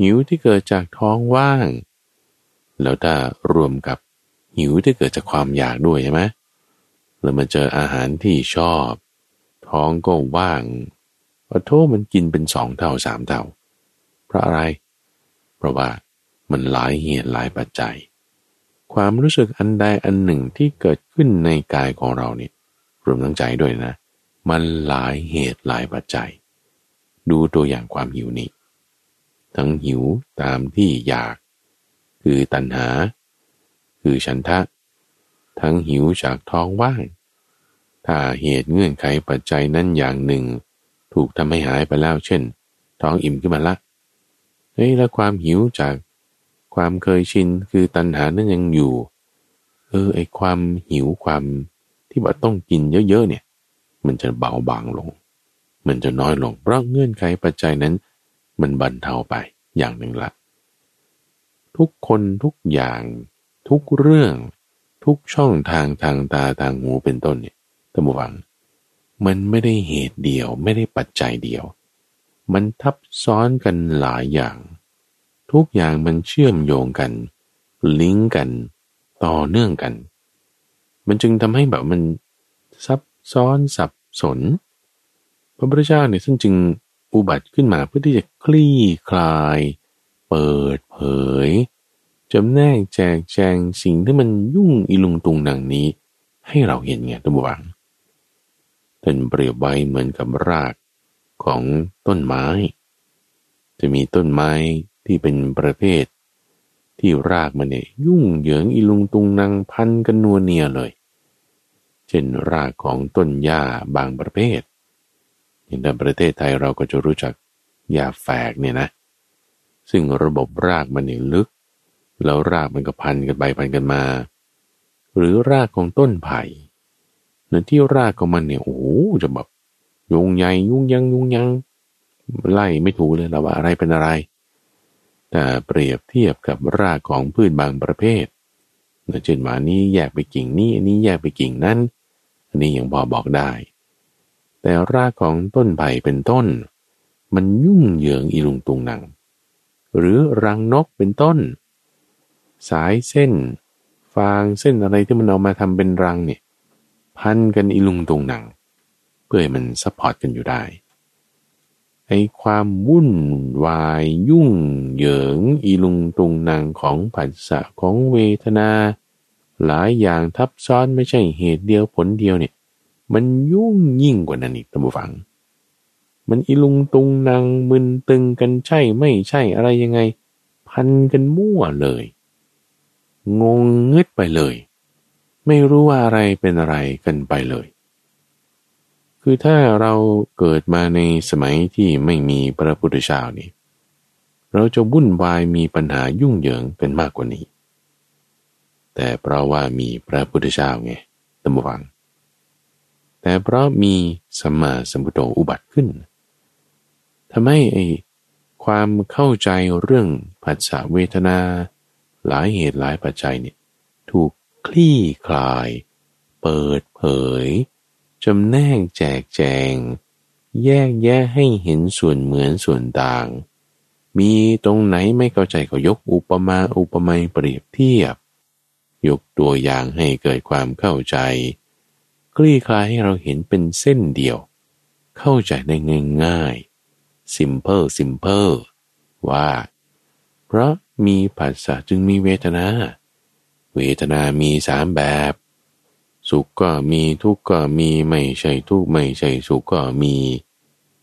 หิวที่เกิดจากท้องว่าง แล้วถ้ารวมกับหิวที่เกิดจากความอยากด้วยใช่ไหม แล้วมาเจออาหารที่ชอบ ท้องก็ว่างปะโทมันกินเป็นสองเท่าสามเท่า เพราะอะไร เพราะว่ามันหลายเหตุหลายปัจจัย ความรู้สึกอันใดอันหนึ่งที่เกิดขึ้นในกายของเราเนี่ยรวมทั้งใจด้วยนะ มันหลายเหตุหลายปัจจัย ดูตัวอย่างความหิวนี้ ทั้งหิวตามที่อยาก คือตัณหา คือฉันทะ ทั้งหิวจากท้องว่าง ถ้าเหตุเงื่อนไขปัจจัยนั้นอย่างหนึ่ง ถูกทำให้หายไปแล้วเช่น ท้องอิ่มขึ้นมาละเฮ้ยแล้วความหิวจากความเคยชินคือตัณหานั้นยังอยู่ เออไอความหิวความที่ว่าต้องกินเยอะๆเนี่ย มันจะเบาบางลง มันจะน้อยลงเพราะเงื่อนไขปัจจัยนั้น มันบรรเทาไปอย่างหนึ่งละ ทุกคนทุกอย่าง ทุกเรื่อง ทุกช่องทางทางตาทางหูเป็นต้นเนี่ยตั้งวัง มันไม่ได้เหตุเดียวไม่ได้ปัจจัยเดียว มันทับซ้อนกันหลายอย่าง ทุกอย่างมันเชื่อมโยงกัน ลิงก์กัน ต่อเนื่องกัน มันจึงทำให้แบบมันซับซ้อนสับสน พระพุทธเจ้าเนี่ยท่านจึงอุบัติขึ้นมาเพื่อที่จะคลี่คลาย เปิดเผย จำแนกแจกแจงสิ่งที่มันยุ่งอีลุงตุงหนังนี้ ให้เราเห็นไงทุกวังท่านเปรียบไว้เหมือนกับรากของต้นไม้ จะมีต้นไม้ที่เป็นประเภท ที่รากมันเนี่ยยุ่งเหยิงอีลุงตุงนางพันกันนัวเนียเลย เช่นรากของต้นหญ้าบางประเภทอย่างในประเทศไทยเราก็จะรู้จักหญ้าแฝกเนี่ยนะ ซึ่งระบบรากมันเนี่ยลึก แล้วรากมันก็พันกันไปพันกันมา หรือรากของต้นไผ่เนื้อที่รากของมันเนี่ยโอ้จะแบบยุงใหญ่ยุ่งยังยุ่งยังไล่ไม่ถูกเลยแล้วว่าอะไรเป็นอะไร แต่เปรียบเทียบกับรากของพืชบางประเภทเช่นว่านี้แยกไปกิ่งนี้อันนี้แยกไปกิ่งนั้นอันนี้ยังพอบอกได้ แต่รากของต้นไผ่เป็นต้น มันยุ่งเหยิงอีลุงตุงนัง หรือรังนกเป็นต้น สายเส้น ฟางเส้นอะไรที่มันเอามาทำเป็นรังเนี่ยพันกันอีลุงตุงนัง เพื่อให้มัน support กันอยู่ได้ไอ้ความวุ่นวายยุ่งเหยิงอีลุงตุงนางของผัสสะของเวทนา หลายอย่างทับซ้อนไม่ใช่เหตุเดียวผลเดียวเนี่ย มันยุ่งยิ่งกว่านั้นอีกตั้งฟัง มันอีลุงตุงนางมึนตึงกันใช่ไม่ใช่อะไรยังไง พันกันมั่วเลย งงงึดไปเลย ไม่รู้ว่าอะไรเป็นอะไรกันไปเลย คือถ้าเราเกิดมาในสมัยที่ไม่มีพระพุทธเจ้านี่เราจะวุ่นวายมีปัญหายุ่งเหยิงเป็นมากกว่านี้ แต่เพราะว่ามีพระพุทธเจ้าไงตั้งวัง แต่เพราะมีสัมมาสัมพุทโธอุบัติขึ้นทำให้ไอ้ความเข้าใจเรื่องผัสสะเวทนา หลายเหตุหลายปัจจัยเนี่ยถูกคลี่คลาย เปิดเผยจำแนกแจกแจง แยกแยะให้เห็นส่วนเหมือนส่วนต่าง มีตรงไหนไม่เข้าใจก็ยกอุปมาอุปไมยเปรียบเทียบ ยกตัวอย่างให้เกิดความเข้าใจ คลี่คลายให้เราเห็นเป็นเส้นเดียว เข้าใจได้ง่ายๆ simple simple ว่า เพราะ มีผัสสะจึงมีเวทนา เวทนามีสามแบบ สุขก็มีทุกข์ก็มีไม่ใช่ทุกข์ไม่ใช่สุขก็มี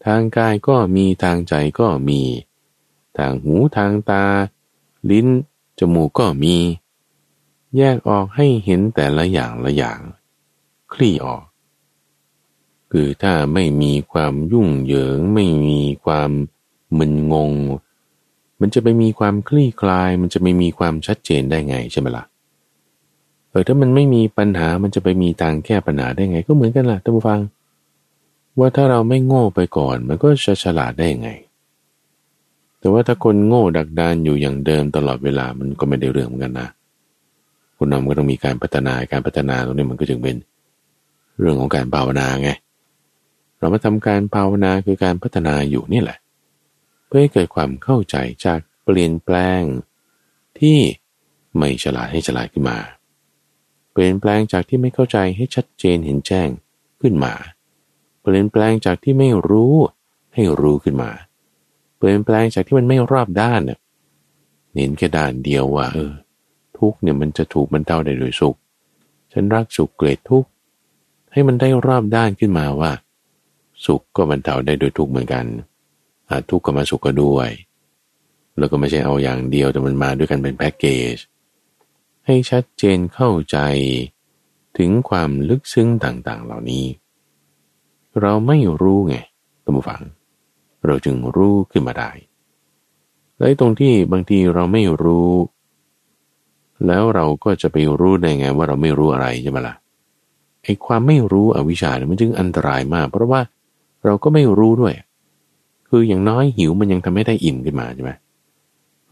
ทางกายก็มีทางใจก็มี ทางหูทางตา ลิ้น จมูกก็มี แยกออกให้เห็นแต่ละอย่างละอย่าง คลี่ออก คือถ้าไม่มีความยุ่งเหยิงไม่มีความมึนงง มันจะไปมีความคลี่คลาย มันจะไม่มีความชัดเจนได้ไงใช่ไหมละ่ะเออถ้ามันไม่มีปัญหามันจะไปมีทางแก้ปัญหาได้ไง ก็เหมือนกันแหละท่านผู้ฟัง ว่าถ้าเราไม่โง่ไปก่อน มันก็จะฉลาดได้ไง แต่ว่าถ้าคนโง่ดักดานอยู่อย่างเดิมตลอดเวลามันก็ไม่ได้เรื่องเหมือนกันนะคุณนำก็ต้องมีการพัฒนาการพัฒนาตรงนี้มันก็จึงเป็น เรื่องของการภาวนาไงเรามาทำการภาวนาคือการพัฒนาอยู่นี่แหละ เพื่อให้เกิดความเข้าใจจากเปลี่ยนแปลง ที่ไม่ฉลาดให้ฉลาดขึ้นมา เปลี่ยนแปลงจากที่ไม่เข้าใจให้ชัดเจนเห็นแจ้งขึ้นมา เปลี่ยนแปลงจากที่ไม่รู้ให้รู้ขึ้นมา เปลี่ยนแปลงจากที่มันไม่รอบด้านเนี่ยเน้นแค่ด้านเดียวว่าเออ ทุกเนี่ยมันจะถูกบรรเทาได้โดยสุข ฉันรักสุขเกลียดทุกให้มันได้รอบด้านขึ้นมาว่า สุขก็บรรเทาได้โดยทุกเหมือนกัน ทุกข์ก็มาสุขก็ด้วย แล้วก็ไม่ใช่เอาอย่างเดียวแต่มันมาด้วยกันเป็นแพ็กเกจ ให้ชัดเจนเข้าใจถึงความลึกซึ้งต่างๆ เหล่านี้ เราไม่รู้ไงตัมฟัง เราจึงรู้ขึ้นมาได้และตรงที่บางทีเราไม่รู้ แล้วเราก็จะไปรู้ได้ไงว่าเราไม่รู้อะไรใช่ไหมละ่ะไอ้ความไม่รู้อวิชชาเนี่ยมันจึงอันตรายมาก เพราะว่าเราก็ไม่รู้ด้วย คืออย่างน้อยหิวมันยังทำให้ได้อิ่มขึ้นมาใช่ไหม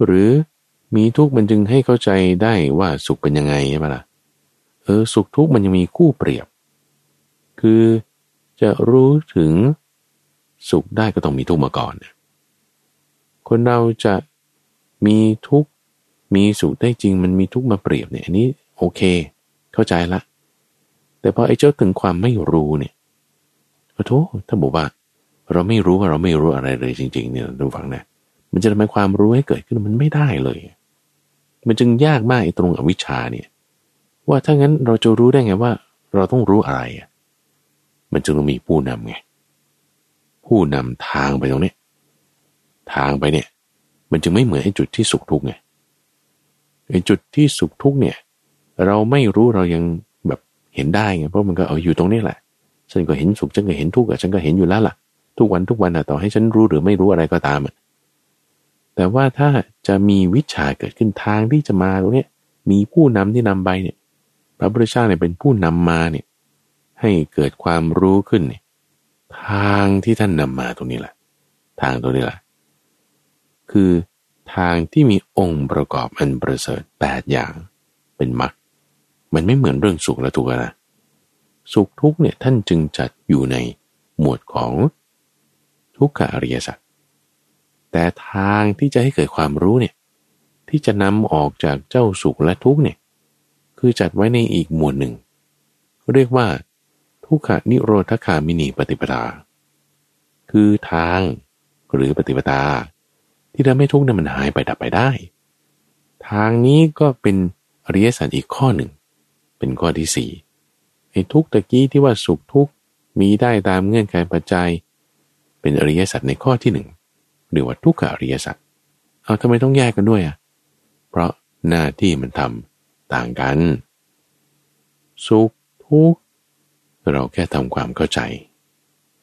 หรือมีทุกข์มันจึงให้เข้าใจได้ว่าสุขเป็นยังไงใช่ไหมล่ะเออสุขทุกข์มันยังมีคู่เปรียบ คือจะรู้ถึงสุขได้ก็ต้องมีทุกข์มาก่อน คนเราจะมีทุกข์มีสุขได้จริง มันมีทุกข์มาเปรียบเนี่ยอันนี้โอเค เข้าใจละ แต่พอไอ้เจ้าถึงความไม่รู้เนี่ยขอโทษถ้าบอกว่า เราไม่รู้ว่าเราไม่รู้อะไรเลยจริง ๆ เนี่ยทุกฝังนะมันจะทำให้ความรู้ให้เกิดขึ้นมันไม่ได้เลย มันจึงยากมากไอ้ตรงอวิชชาเนี่ย ว่าถ้างั้นเราจะรู้ได้ไงว่า เราต้องรู้อะไรอะมันจึงต้องมีผู้นำไงผู้นำทางไปตรงนี้ทางไปเนี่ย มันจึงไม่เหมือนไอ้จุดที่สุขทุกข์ไงไอ้จุดที่สุขทุกข์เนี่ย เราไม่รู้เรายังแบบเห็นได้ไงเพราะมันก็เอาอยู่ตรงนี้แหละฉันก็เห็นสุขฉันก็เห็นทุกข์ฉันก็เห็นอยู่แล้วล่ะ ทุกวันทุกวันอะต่อให้ฉันรู้หรือไม่รู้อะไรก็ตามอะแต่ว่าถ้าจะมีวิชาเกิดขึ้นทางที่จะมาตรงนี้มีผู้นำที่นำไปเนี่ย พระพุทธเจ้าเนี่ยเป็นผู้นำมาเนี่ยให้เกิดความรู้ขึ้นเนี่ยทางที่ท่านนำมาตรงนี้แหละ ทางตรงนี้แหละ คือทางที่มีองค์ประกอบอันประเสริฐแปดอย่างเป็นมรรคมันไม่เหมือนเรื่องสุขและทุกข์นะสุขทุกข์เนี่ยท่านจึงจัดอยู่ในหมวดของ ทุกขอริยสัจแต่ทางที่จะให้เกิดความรู้เนี่ยที่จะนำออกจากเจ้าสุขและทุกเนี่ยคือจัดไว้ในอีกหมวดหนึ่ง เรียกว่า ทุกขนิโรธคามินีปฏิปทาคือทางหรือปฏิปทาที่ทำให้ทุกเนี่ยมันหายไปดับไปได้ ทางนี้ก็เป็นอริยสัจอีกข้อหนึ่ง เป็นข้อที่สี่ไอ้ทุกตะกี้ที่ว่าสุขทุกมีได้ตามเงื่อนไขปัจจัย เป็นอริยสัจในข้อที่หนึ่งเรียกว่าทุกขอริยสัจเอาทำไมต้องแยกกันด้วยอะเพราะหน้าที่มันทำต่างกัน สุขทุกข์เราแค่ทำความเข้าใจ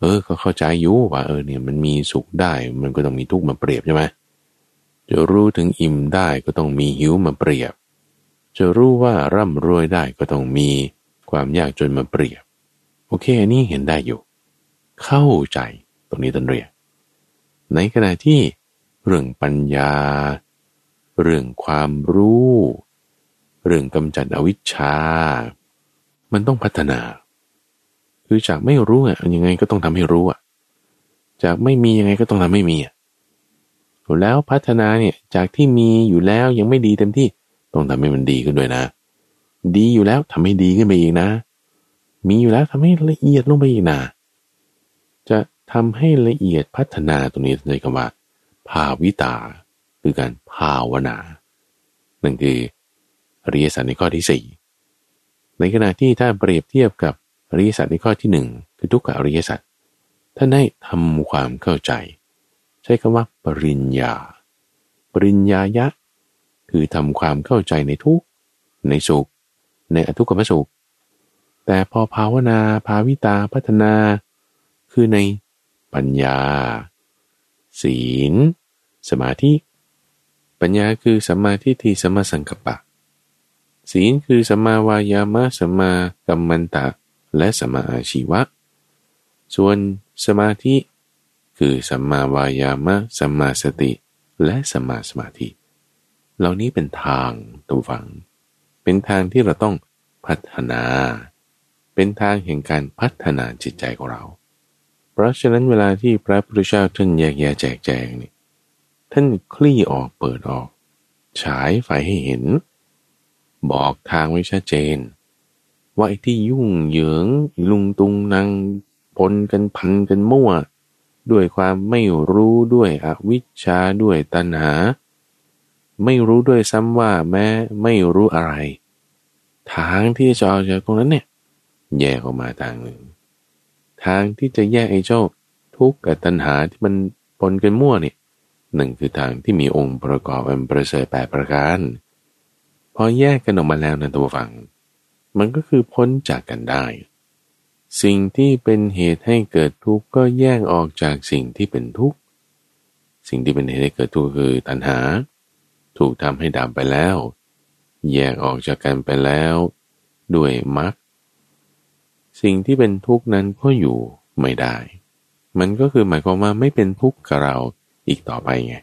เออก็เข้าใจอยู่ว่า เออเนี่ยมันมีสุขได้ มันก็ต้องมีทุกข์มาเปรียบใช่ไหมจะรู้ถึงอิ่มได้ก็ต้องมีหิวมาเปรียบ จะรู้ว่าร่ำรวยได้ก็ต้องมีความยากจนมาเปรียบ โอเคอันนี้เห็นได้อยู่ เข้าใจ ตรงนี้ตันเรียก ในขณะที่เรื่องปัญญา เรื่องความรู้ เรื่องกำจัดอวิชชา มันต้องพัฒนา คือจากไม่รู้อะยังไงก็ต้องทำให้รู้อะจากไม่มียังไงก็ต้องทำให้มีอะแล้วพัฒนาเนี่ยจากที่มีอยู่แล้วยังไม่ดีเต็มที่ต้องทำให้มันดีขึ้นด้วยนะ ดีอยู่แล้วทำให้ดีขึ้นไปอีกนะ มีอยู่แล้วทำให้ละเอียดลงไปอีกนะ ทำให้ละเอียดพัฒนาตรงนี้ในคำว่า ภาวิตา คือการภาวนานั่นคืออริยสัจในข้อที่สี่ในขณะที่ถ้าเปรียบเทียบกับอริยสัจในข้อที่หนึ่งคือทุกขอริยสัจท่านได้ทำความเข้าใจ ใช้คำว่าปริญญา ปริญญายะ คือทำความเข้าใจในทุกในสุข ในอทุกขมสุข แต่พอภาวนาภาวิตาพัฒนา คือใน ปัญญา ศีล สมาธิ ปัญญาคือสัมมาทิฏฐิสัมมาสังกัปปะ ศีลคือสัมมาวายามะสัมมากัมมันตะ และสัมมาอาชีวะ ส่วนสมาธิ คือสัมมาวายามะสัมมาสติ และสัมมาสมาธิ เหล่านี้เป็นทางตัวฝัง เป็นทางที่เราต้องพัฒนา เป็นทางแห่งการพัฒนาจิตใจของเรา ราะฉะนั้นเวลาที่พระพุทธเจ้าท่านแยกแยะแจกแจงนี่ท่านคลี่ออกเปิดออก ฉายไฟให้เห็น บอกทางไว้ชัดเจน ว่าไอ้ที่ยุ่งเหยิงลุงตุงนางปนกันพันกันมั่ว ด้วยความไม่รู้ด้วยอวิชชาด้วยตัณหา ไม่รู้ด้วยซ้ำว่าแม้ไม่รู้อะไร ทางที่จะออกจากตรงนั้นเนี่ย แยกออกมาทางหนึ่ง ทางที่จะแยกไอ้เจ้าทุกข์กับตัณหาที่มันปนกันมั่วเนี่ยหนึ่งคือทางที่มีองค์ประกอบอันประเสริฐแปดประการ พอแยกกันออกมาแล้วนะตัวฟัง มันก็คือพ้นจากกันได้ สิ่งที่เป็นเหตุให้เกิดทุกข์ก็แยกออกจากสิ่งที่เป็นทุกข์ สิ่งที่เป็นเหตุให้เกิดทุกข์คือตัณหา ถูกทำให้ดับไปแล้ว แยกออกจากกันไปแล้ว ด้วยมรรค สิ่งที่เป็นทุกข์นั้นก็อยู่ไม่ได้ มันก็คือหมายความว่าไม่เป็นทุกข์กับเราอีกต่อไปไง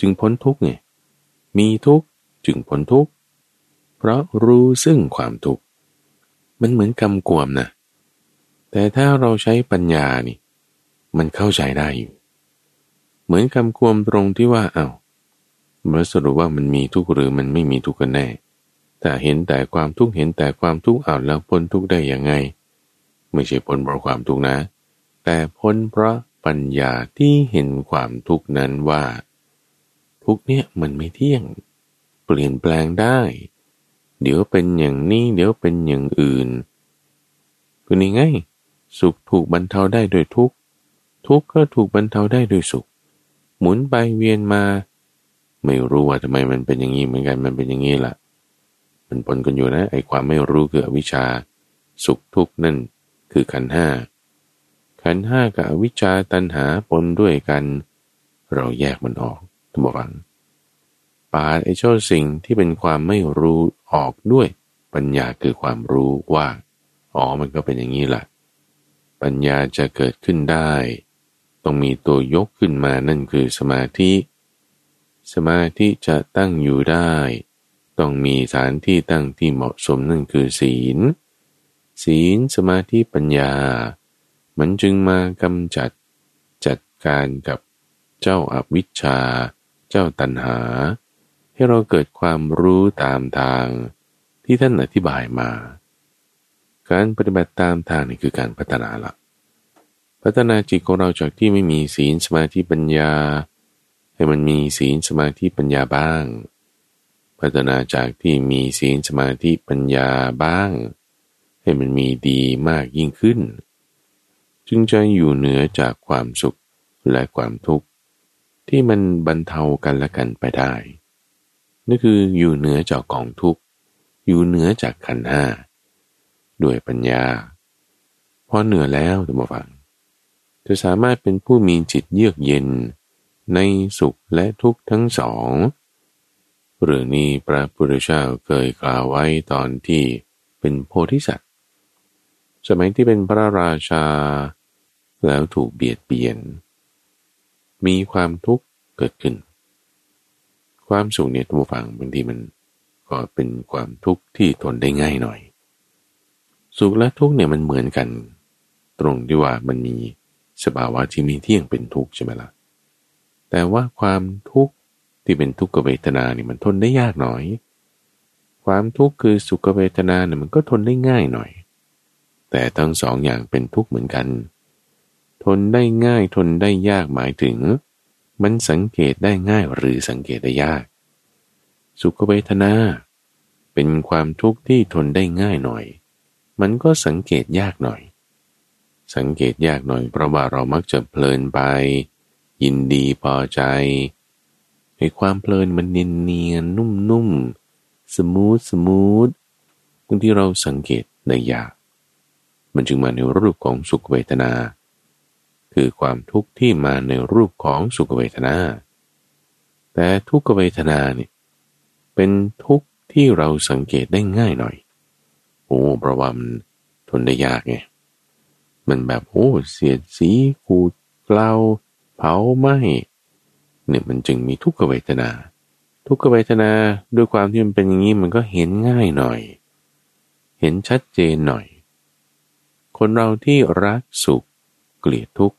จึงพ้นทุกข์ไง มีทุกข์จึงพ้นทุกข์ เพราะรู้ซึ่งความทุกข์ มันเหมือนกำกวมนะ แต่ถ้าเราใช้ปัญญานี่ มันเข้าใจได้อยู่ เหมือนคำควมตรงที่ว่าเอา้าเมื่อสรุปว่ามันมีทุกข์หรือมันไม่มีทุกข์กันแน่แต่เห็นแต่ความทุกข์เห็นแต่ความทุกข์เอาแล้วพ้นทุกข์ได้ยังไง ไม่ใช่พ้นเพราะความทุกข์นะ แต่พ้นเพราะปัญญาที่เห็นความทุกข์นั้นว่า ทุกเนี่ยมันไม่เที่ยง เปลี่ยนแปลงได้ เดี๋ยวเป็นอย่างนี้ เดี๋ยวเป็นอย่างอื่นคือนี่ไง สุขถูกบรรเทาได้โดยทุกทุกก็ถูกบรรเทาได้โดยสุข หมุนไปเวียนมา ไม่รู้ว่าทำไมมันเป็นอย่างนี้เหมือนกันมันเป็นอย่างนี้ล่ะมันปนกันอยู่นะไอ้ความไม่รู้คืออวิชชา สุขทุกข์นั่น คือขันห้าขันห้ากับวิชาตันหาปนด้วยกัน เราแยกมันออกทุกฝังปาดไอ้เจ้าสิ่งที่เป็นความไม่รู้ออกด้วยปัญญาคือความรู้ว่าอ๋อมันก็เป็นอย่างนี้แหละปัญญาจะเกิดขึ้นได้ ต้องมีตัวยกขึ้นมานั่นคือสมาธิ สมาธิจะตั้งอยู่ได้ ต้องมีสถานที่ตั้งที่เหมาะสมนั่นคือศีล ศีลสมาธิปัญญา มันจึงมากำจัดจัดการกับเจ้าอาวิชชา เจ้าตัณหา ให้เราเกิดความรู้ตามทางที่ท่านอธิบายมา การปฏิบัติตามทางนี่คือการพัฒนาละพัฒนาจิตของเราจากที่ไม่มีศีลสมาธิปัญญา ให้มันมีศีลสมาธิปัญญาบ้าง พัฒนาจากที่มีศีลสมาธิปัญญาบ้าง ให้มันมีดีมากยิ่งขึ้น จึงจะอยู่เหนือจากความสุขและความทุกข์ที่มันบรรเทากันและกันไปได้ นั่นคืออยู่เหนือจากกองทุกข์อยู่เหนือจากขันห้าด้วยปัญญาพอเหนือแล้วท่านผู้ฟัง จะสามารถเป็นผู้มีจิตเยือกเย็น ในสุขและทุกข์ทั้งสองเรื่องนี้พระพุทธเจ้าเคยกล่าวไว้ตอนที่เป็นโพธิสัตว สมัยที่เป็นพระราชา แล้วถูกเบียดเบียน มีความทุกข์เกิดขึ้น ความสุขเนี่ยทุกฝังบางทีมันก็เป็นความทุกข์ที่ทนได้ง่ายหน่อย สุขและทุกข์เนี่ยมันเหมือนกัน ตรงที่ว่ามันมีสภาวะที่มีเที่ยงเป็นทุกข์ใช่ไหมละ่ะแต่ว่าความทุกข์ที่เป็นทุกขเวทนาเนี่ยมันทนได้ยากหน่อย ความทุกข์คือสุขเวทนาเนี่ยมันก็ทนได้ง่ายหน่อย แต่ทั้งสองอย่างเป็นทุกข์เหมือนกัน ทนได้ง่ายทนได้ยากหมายถึง มันสังเกตได้ง่ายหรือสังเกตได้ยาก สุขเวทนา เป็นความทุกข์ที่ทนได้ง่ายหน่อย มันก็สังเกตยากหน่อย สังเกตยากหน่อยเพราะว่าเรามักจะเพลินไป ยินดีพอใจไอ้ความเพลินมันเนียนเนียนนุ่มนุ่ม smooth smooth บางที่เราสังเกตได้ยาก มันจึงมาในรูปของสุขเวทนา คือความทุกข์ที่มาในรูปของสุขเวทนา แต่ทุกขเวทนาเนี่ยเป็นทุกข์ที่เราสังเกตได้ง่ายหน่อย โอ้ประวัมทนได้ยากไง มันแบบโอ้เสียดสีขูดเกลาเผาไหมเนี่ยมันจึงมีทุกขเวทนา ทุกขเวทนาด้วยความที่มันเป็นอย่างนี้มันก็เห็นง่ายหน่อย เห็นชัดเจนหน่อย คนเราที่รักสุขเกลียดทุกข์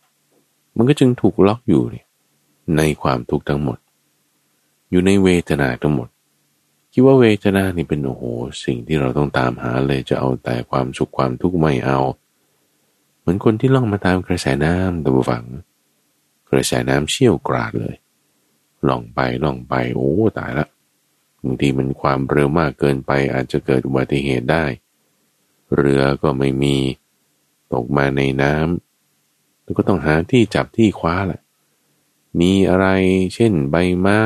มันก็จึงถูกล็อกอยู่ในความทุกข์ทั้งหมด อยู่ในเวทนาทั้งหมด คิดว่าเวทนานี่เป็นโอ้โหสิ่งที่เราต้องตามหาเลยจะเอาแต่ความสุขความทุกข์ไม่เอา เหมือนคนที่ล่องมาตามกระแสน้ำตะบฝัง กระแสน้ำเชี่ยวกราดเลยล่องไปล่องไปโอ้ตายละบางทีมันความเร็วมากเกินไปอาจจะเกิดอุบัติเหตุได้ เรือก็ไม่มี ตกมาในน้ำแล้วก็ต้องหาที่จับที่คว้าแหละมีอะไรเช่นใบไม้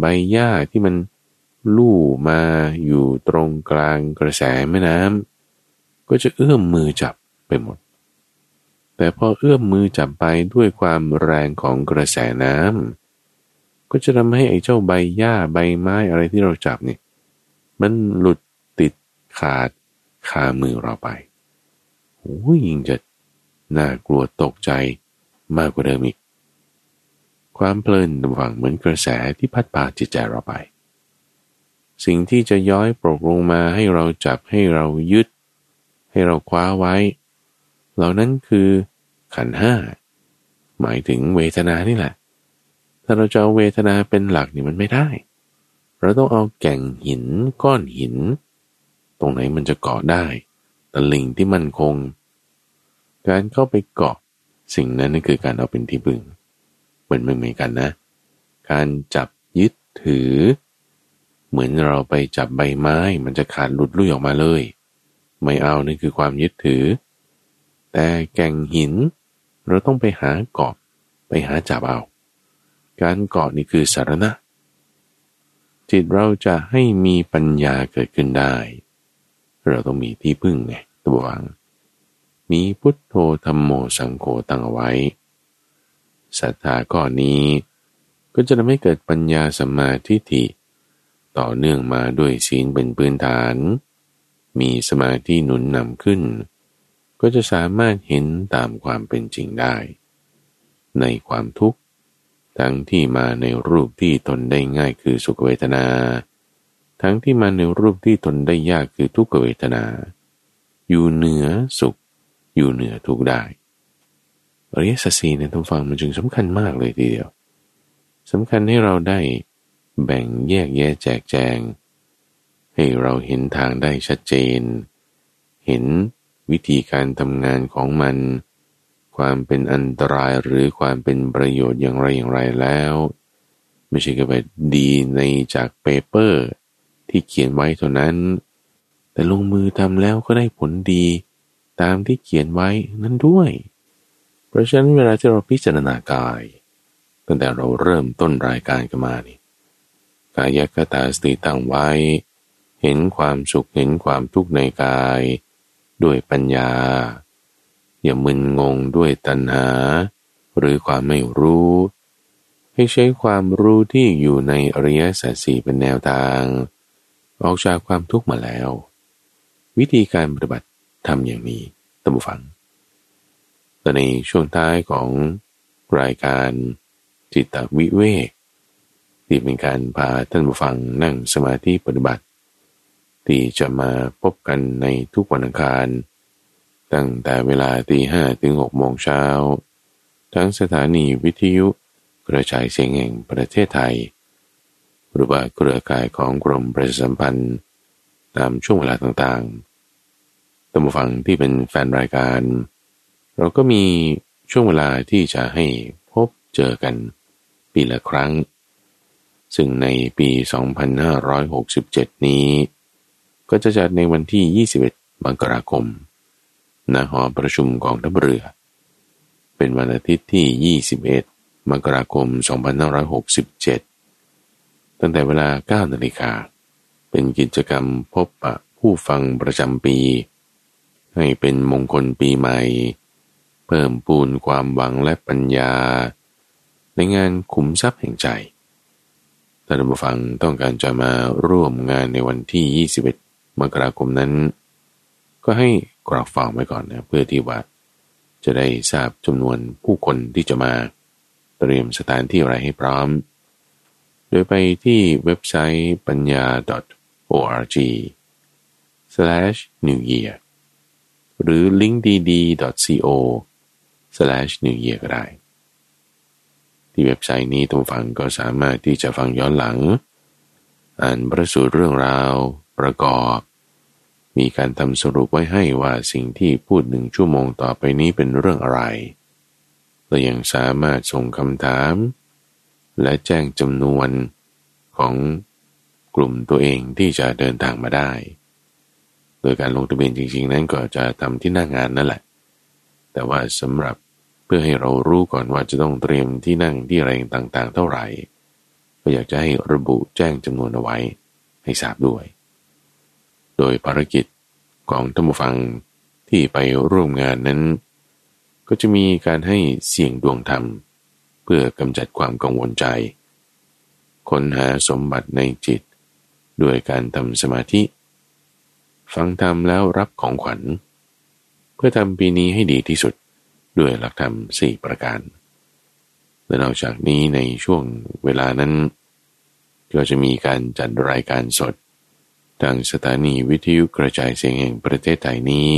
ใบหญ้าที่มันลู่มาอยู่ตรงกลางกระแสแม่น้ำก็จะเอื้อมมือจับไปหมด แต่พอเอื้อมมือจับไปด้วยความแรงของกระแสน้ำก็จะทำให้ไอ้เจ้าใบหญ้าใบไม้อะไรที่เราจับนี่มันหลุดติดขาดคามือเราไป โอ้ยยิ่งจะน่ากลัวตกใจมากกว่าเดิมอีก ความเพลินหวังเหมือนกระแสที่พัดพาจิตใจเราไป สิ่งที่จะย้อยปรกลงมาให้เราจับให้เรายึด ให้เราคว้าไว้ เหล่านั้นคือขันห้าหมายถึงเวทนานี่แหละ ถ้าเราจะเอาเวทนาเป็นหลักนี่มันไม่ได้ เราต้องเอาแก่งหินก้อนหิน ตรงไหนมันจะเกาะได้ ตะลิงที่มันคง การเข้าไปเกาะสิ่งนั้นนั่นคือการเอาเป็นที่บึงเหมือนไม่เหมือนกันนะ การจับยึดถือ เหมือนเราไปจับใบไม้ มันจะขาดหลุดลุ่ยออกมาเลย ไม่เอานี่คือความยึดถือ แต่แก่งหิน เราต้องไปหาเกาะไปหาจับเอา การเกาะนี่คือสารณะจิตเราจะให้มีปัญญาเกิดขึ้นได้ เราต้องมีที่พึ่งไงตัววังมีพุทโธธรรมโมสังโฆตั้งเอาไว้ศรัทธาก้อนนี้ก็จะทำให้เกิดปัญญาสัมมาทิฏฐิ ต่อเนื่องมาด้วยศีลเป็นพื้นฐาน มีสมาธิหนุนนำขึ้น ก็จะสามารถเห็นตามความเป็นจริงได้ ในความทุกข์ ทั้งที่มาในรูปที่ทนได้ง่ายคือสุขเวทนา ทั้งที่มาในรูปที่ทนได้ยากคือทุกขเวทนา อยู่เหนือสุข อยู่เหนือทุกได้อริยสัจสี่เนี่ยทุกฟังมันจึงสำคัญมากเลยทีเดียวสำคัญให้เราได้แบ่งแยกแยะแจกแจง ให้เราเห็นทางได้ชัดเจน เห็นวิธีการทำงานของมัน ความเป็นอันตรายหรือความเป็นประโยชน์อย่างไรอย่างไรแล้ว ไม่ใช่แค่แบบดีในจากเปเปอร์ ที่เขียนไว้เท่านั้น แต่ลงมือทำแล้วก็ได้ผลดีตามที่เขียนไว้นั่นด้วย เพราะฉะนั้นเวลาที่เราพิจารณากาย ตั้งแต่เราเริ่มต้นรายการกันมานี่กายกตาสติตั้งไว้ เห็นความสุขเห็นความทุกข์ในกาย ด้วยปัญญา อย่ามึนงงด้วยตัณหา หรือความไม่รู้ ให้ใช้ความรู้ที่อยู่ในอริยสัจสี่เป็นแนวทาง ออกจากความทุกข์มาแล้ว วิธีการปฏิบัติทำอย่างนี้ตั้งฟังแต่ในช่วงท้ายของรายการจิตวิเวกที่เป็นการพาท่านผู้ฟังนั่งสมาธิปฏิบัติ ที่จะมาพบกันในทุกวันอังคาร ตั้งแต่เวลาตีห้ถึงหกโมงเช้า ทั้งสถานีวิทยุกระจายเสียงแห่งประเทศไทย หรือว่าเครือข่ายของกรมประชาสัมพันธ์ตามช่วงเวลาต่างๆตัมฟังที่เป็นแฟนรายการ เราก็มีช่วงเวลาที่จะให้พบเจอกันปีละครั้ง ซึ่งในปี 2567 นี้ ก็จะจัดในวันที่ 21 มกราคม ณ หอประชุมกองทัพเรือ เป็นวันอาทิตย์ที่ 21 มกราคม 2567 ตั้งแต่เวลา 9 นาฬิกา เป็นกิจกรรมพบปะผู้ฟังประจำปี ให้เป็นมงคลปีใหม่ เพิ่มปูนความหวังและปัญญา ในงานขุมทรัพย์แห่งใจท่านผู้ฟังต้องการจะมาร่วมงานในวันที่ 21 มกราคมนั้น ก็ให้กรอกฟังไว้ก่อนนะเพื่อที่ว่า จะได้ทราบจำนวนผู้คนที่จะมา เตรียมสถานที่อะไรให้พร้อม ดยไปที่เว็บไซต์ปัญญา .org slash new year หรือ linkdd.co slash new year ก็ได้ ที่เว็บไซต์นี้ทุกฟังก็สามารถที่จะฟังย้อนหลัง อ่านประสูตรเรื่องราวประกอบ มีการทำสรุปไว้ให้ว่าสิ่งที่พูดหนึ่งชั่วโมงต่อไปนี้เป็นเรื่องอะไรเรายังสามารถส่งคำถาม และแจ้งจำนวนของกลุ่มตัวเองที่จะเดินทางมาได้ โดยการลงทะเบียนจริง ๆ นั้นก็จะทำที่หน้างงานนั่นแหละ แต่ว่าสำหรับเพื่อให้เรารู้ก่อนว่าจะต้องเตรียมที่นั่งที่อะไรต่างๆ เท่าไหร่ ก็อยากจะให้ระบุแจ้งจำนวนเอาไว้ให้ทราบด้วย โดยภารกิจของท่านผู้ฟังที่ไปร่วมงานนั้น ก็จะมีการให้เสี่ยงดวงธรรม เพื่อกำจัดความกังวลใจ ค้นหาสมบัติในจิต ด้วยการทำสมาธิ ฟังธรรมแล้วรับของขวัญ เพื่อทำปีนี้ให้ดีที่สุดด้วยหลักธรรมสี่ประการ และนอกจากนี้ในช่วงเวลานั้น ก็จะมีการจัดรายการสด ทางสถานีวิทยุกระจายเสียงแห่งประเทศไทยนี้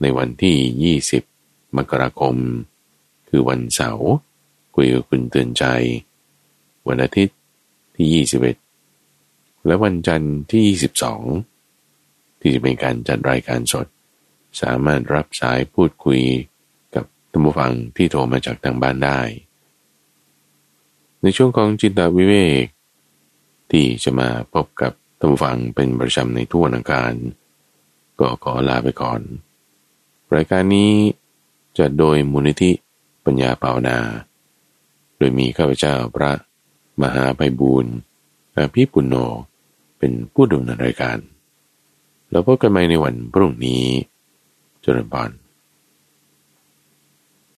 ในวันที่ 20 มกราคม คือวันเสาร์ คุยกับคุณเตือนใจ วันอาทิตย์ที่ 21 และวันจันทร์ที่ 22 ที่จะเป็นการจัดรายการสด สามารถรับสายพูดคุยกับท่านผู้ฟังที่โทรมาจากทางบ้านได้ ในช่วงของจิตวิเวก ที่จะมาพบกับท่านฟังเป็นประจำในทุกวันอังคาร ก็ขอลาไปก่อน รายการนี้จะโดยมูลนิธิปัญญาเปานา ดยมีข้าพเจ้าพระมหาไพบูรณ์พิปุโนเป็นผู้ดำเนินรายการ แล้วพบกันใหม่ในวันพรุ่งนี้จริญพร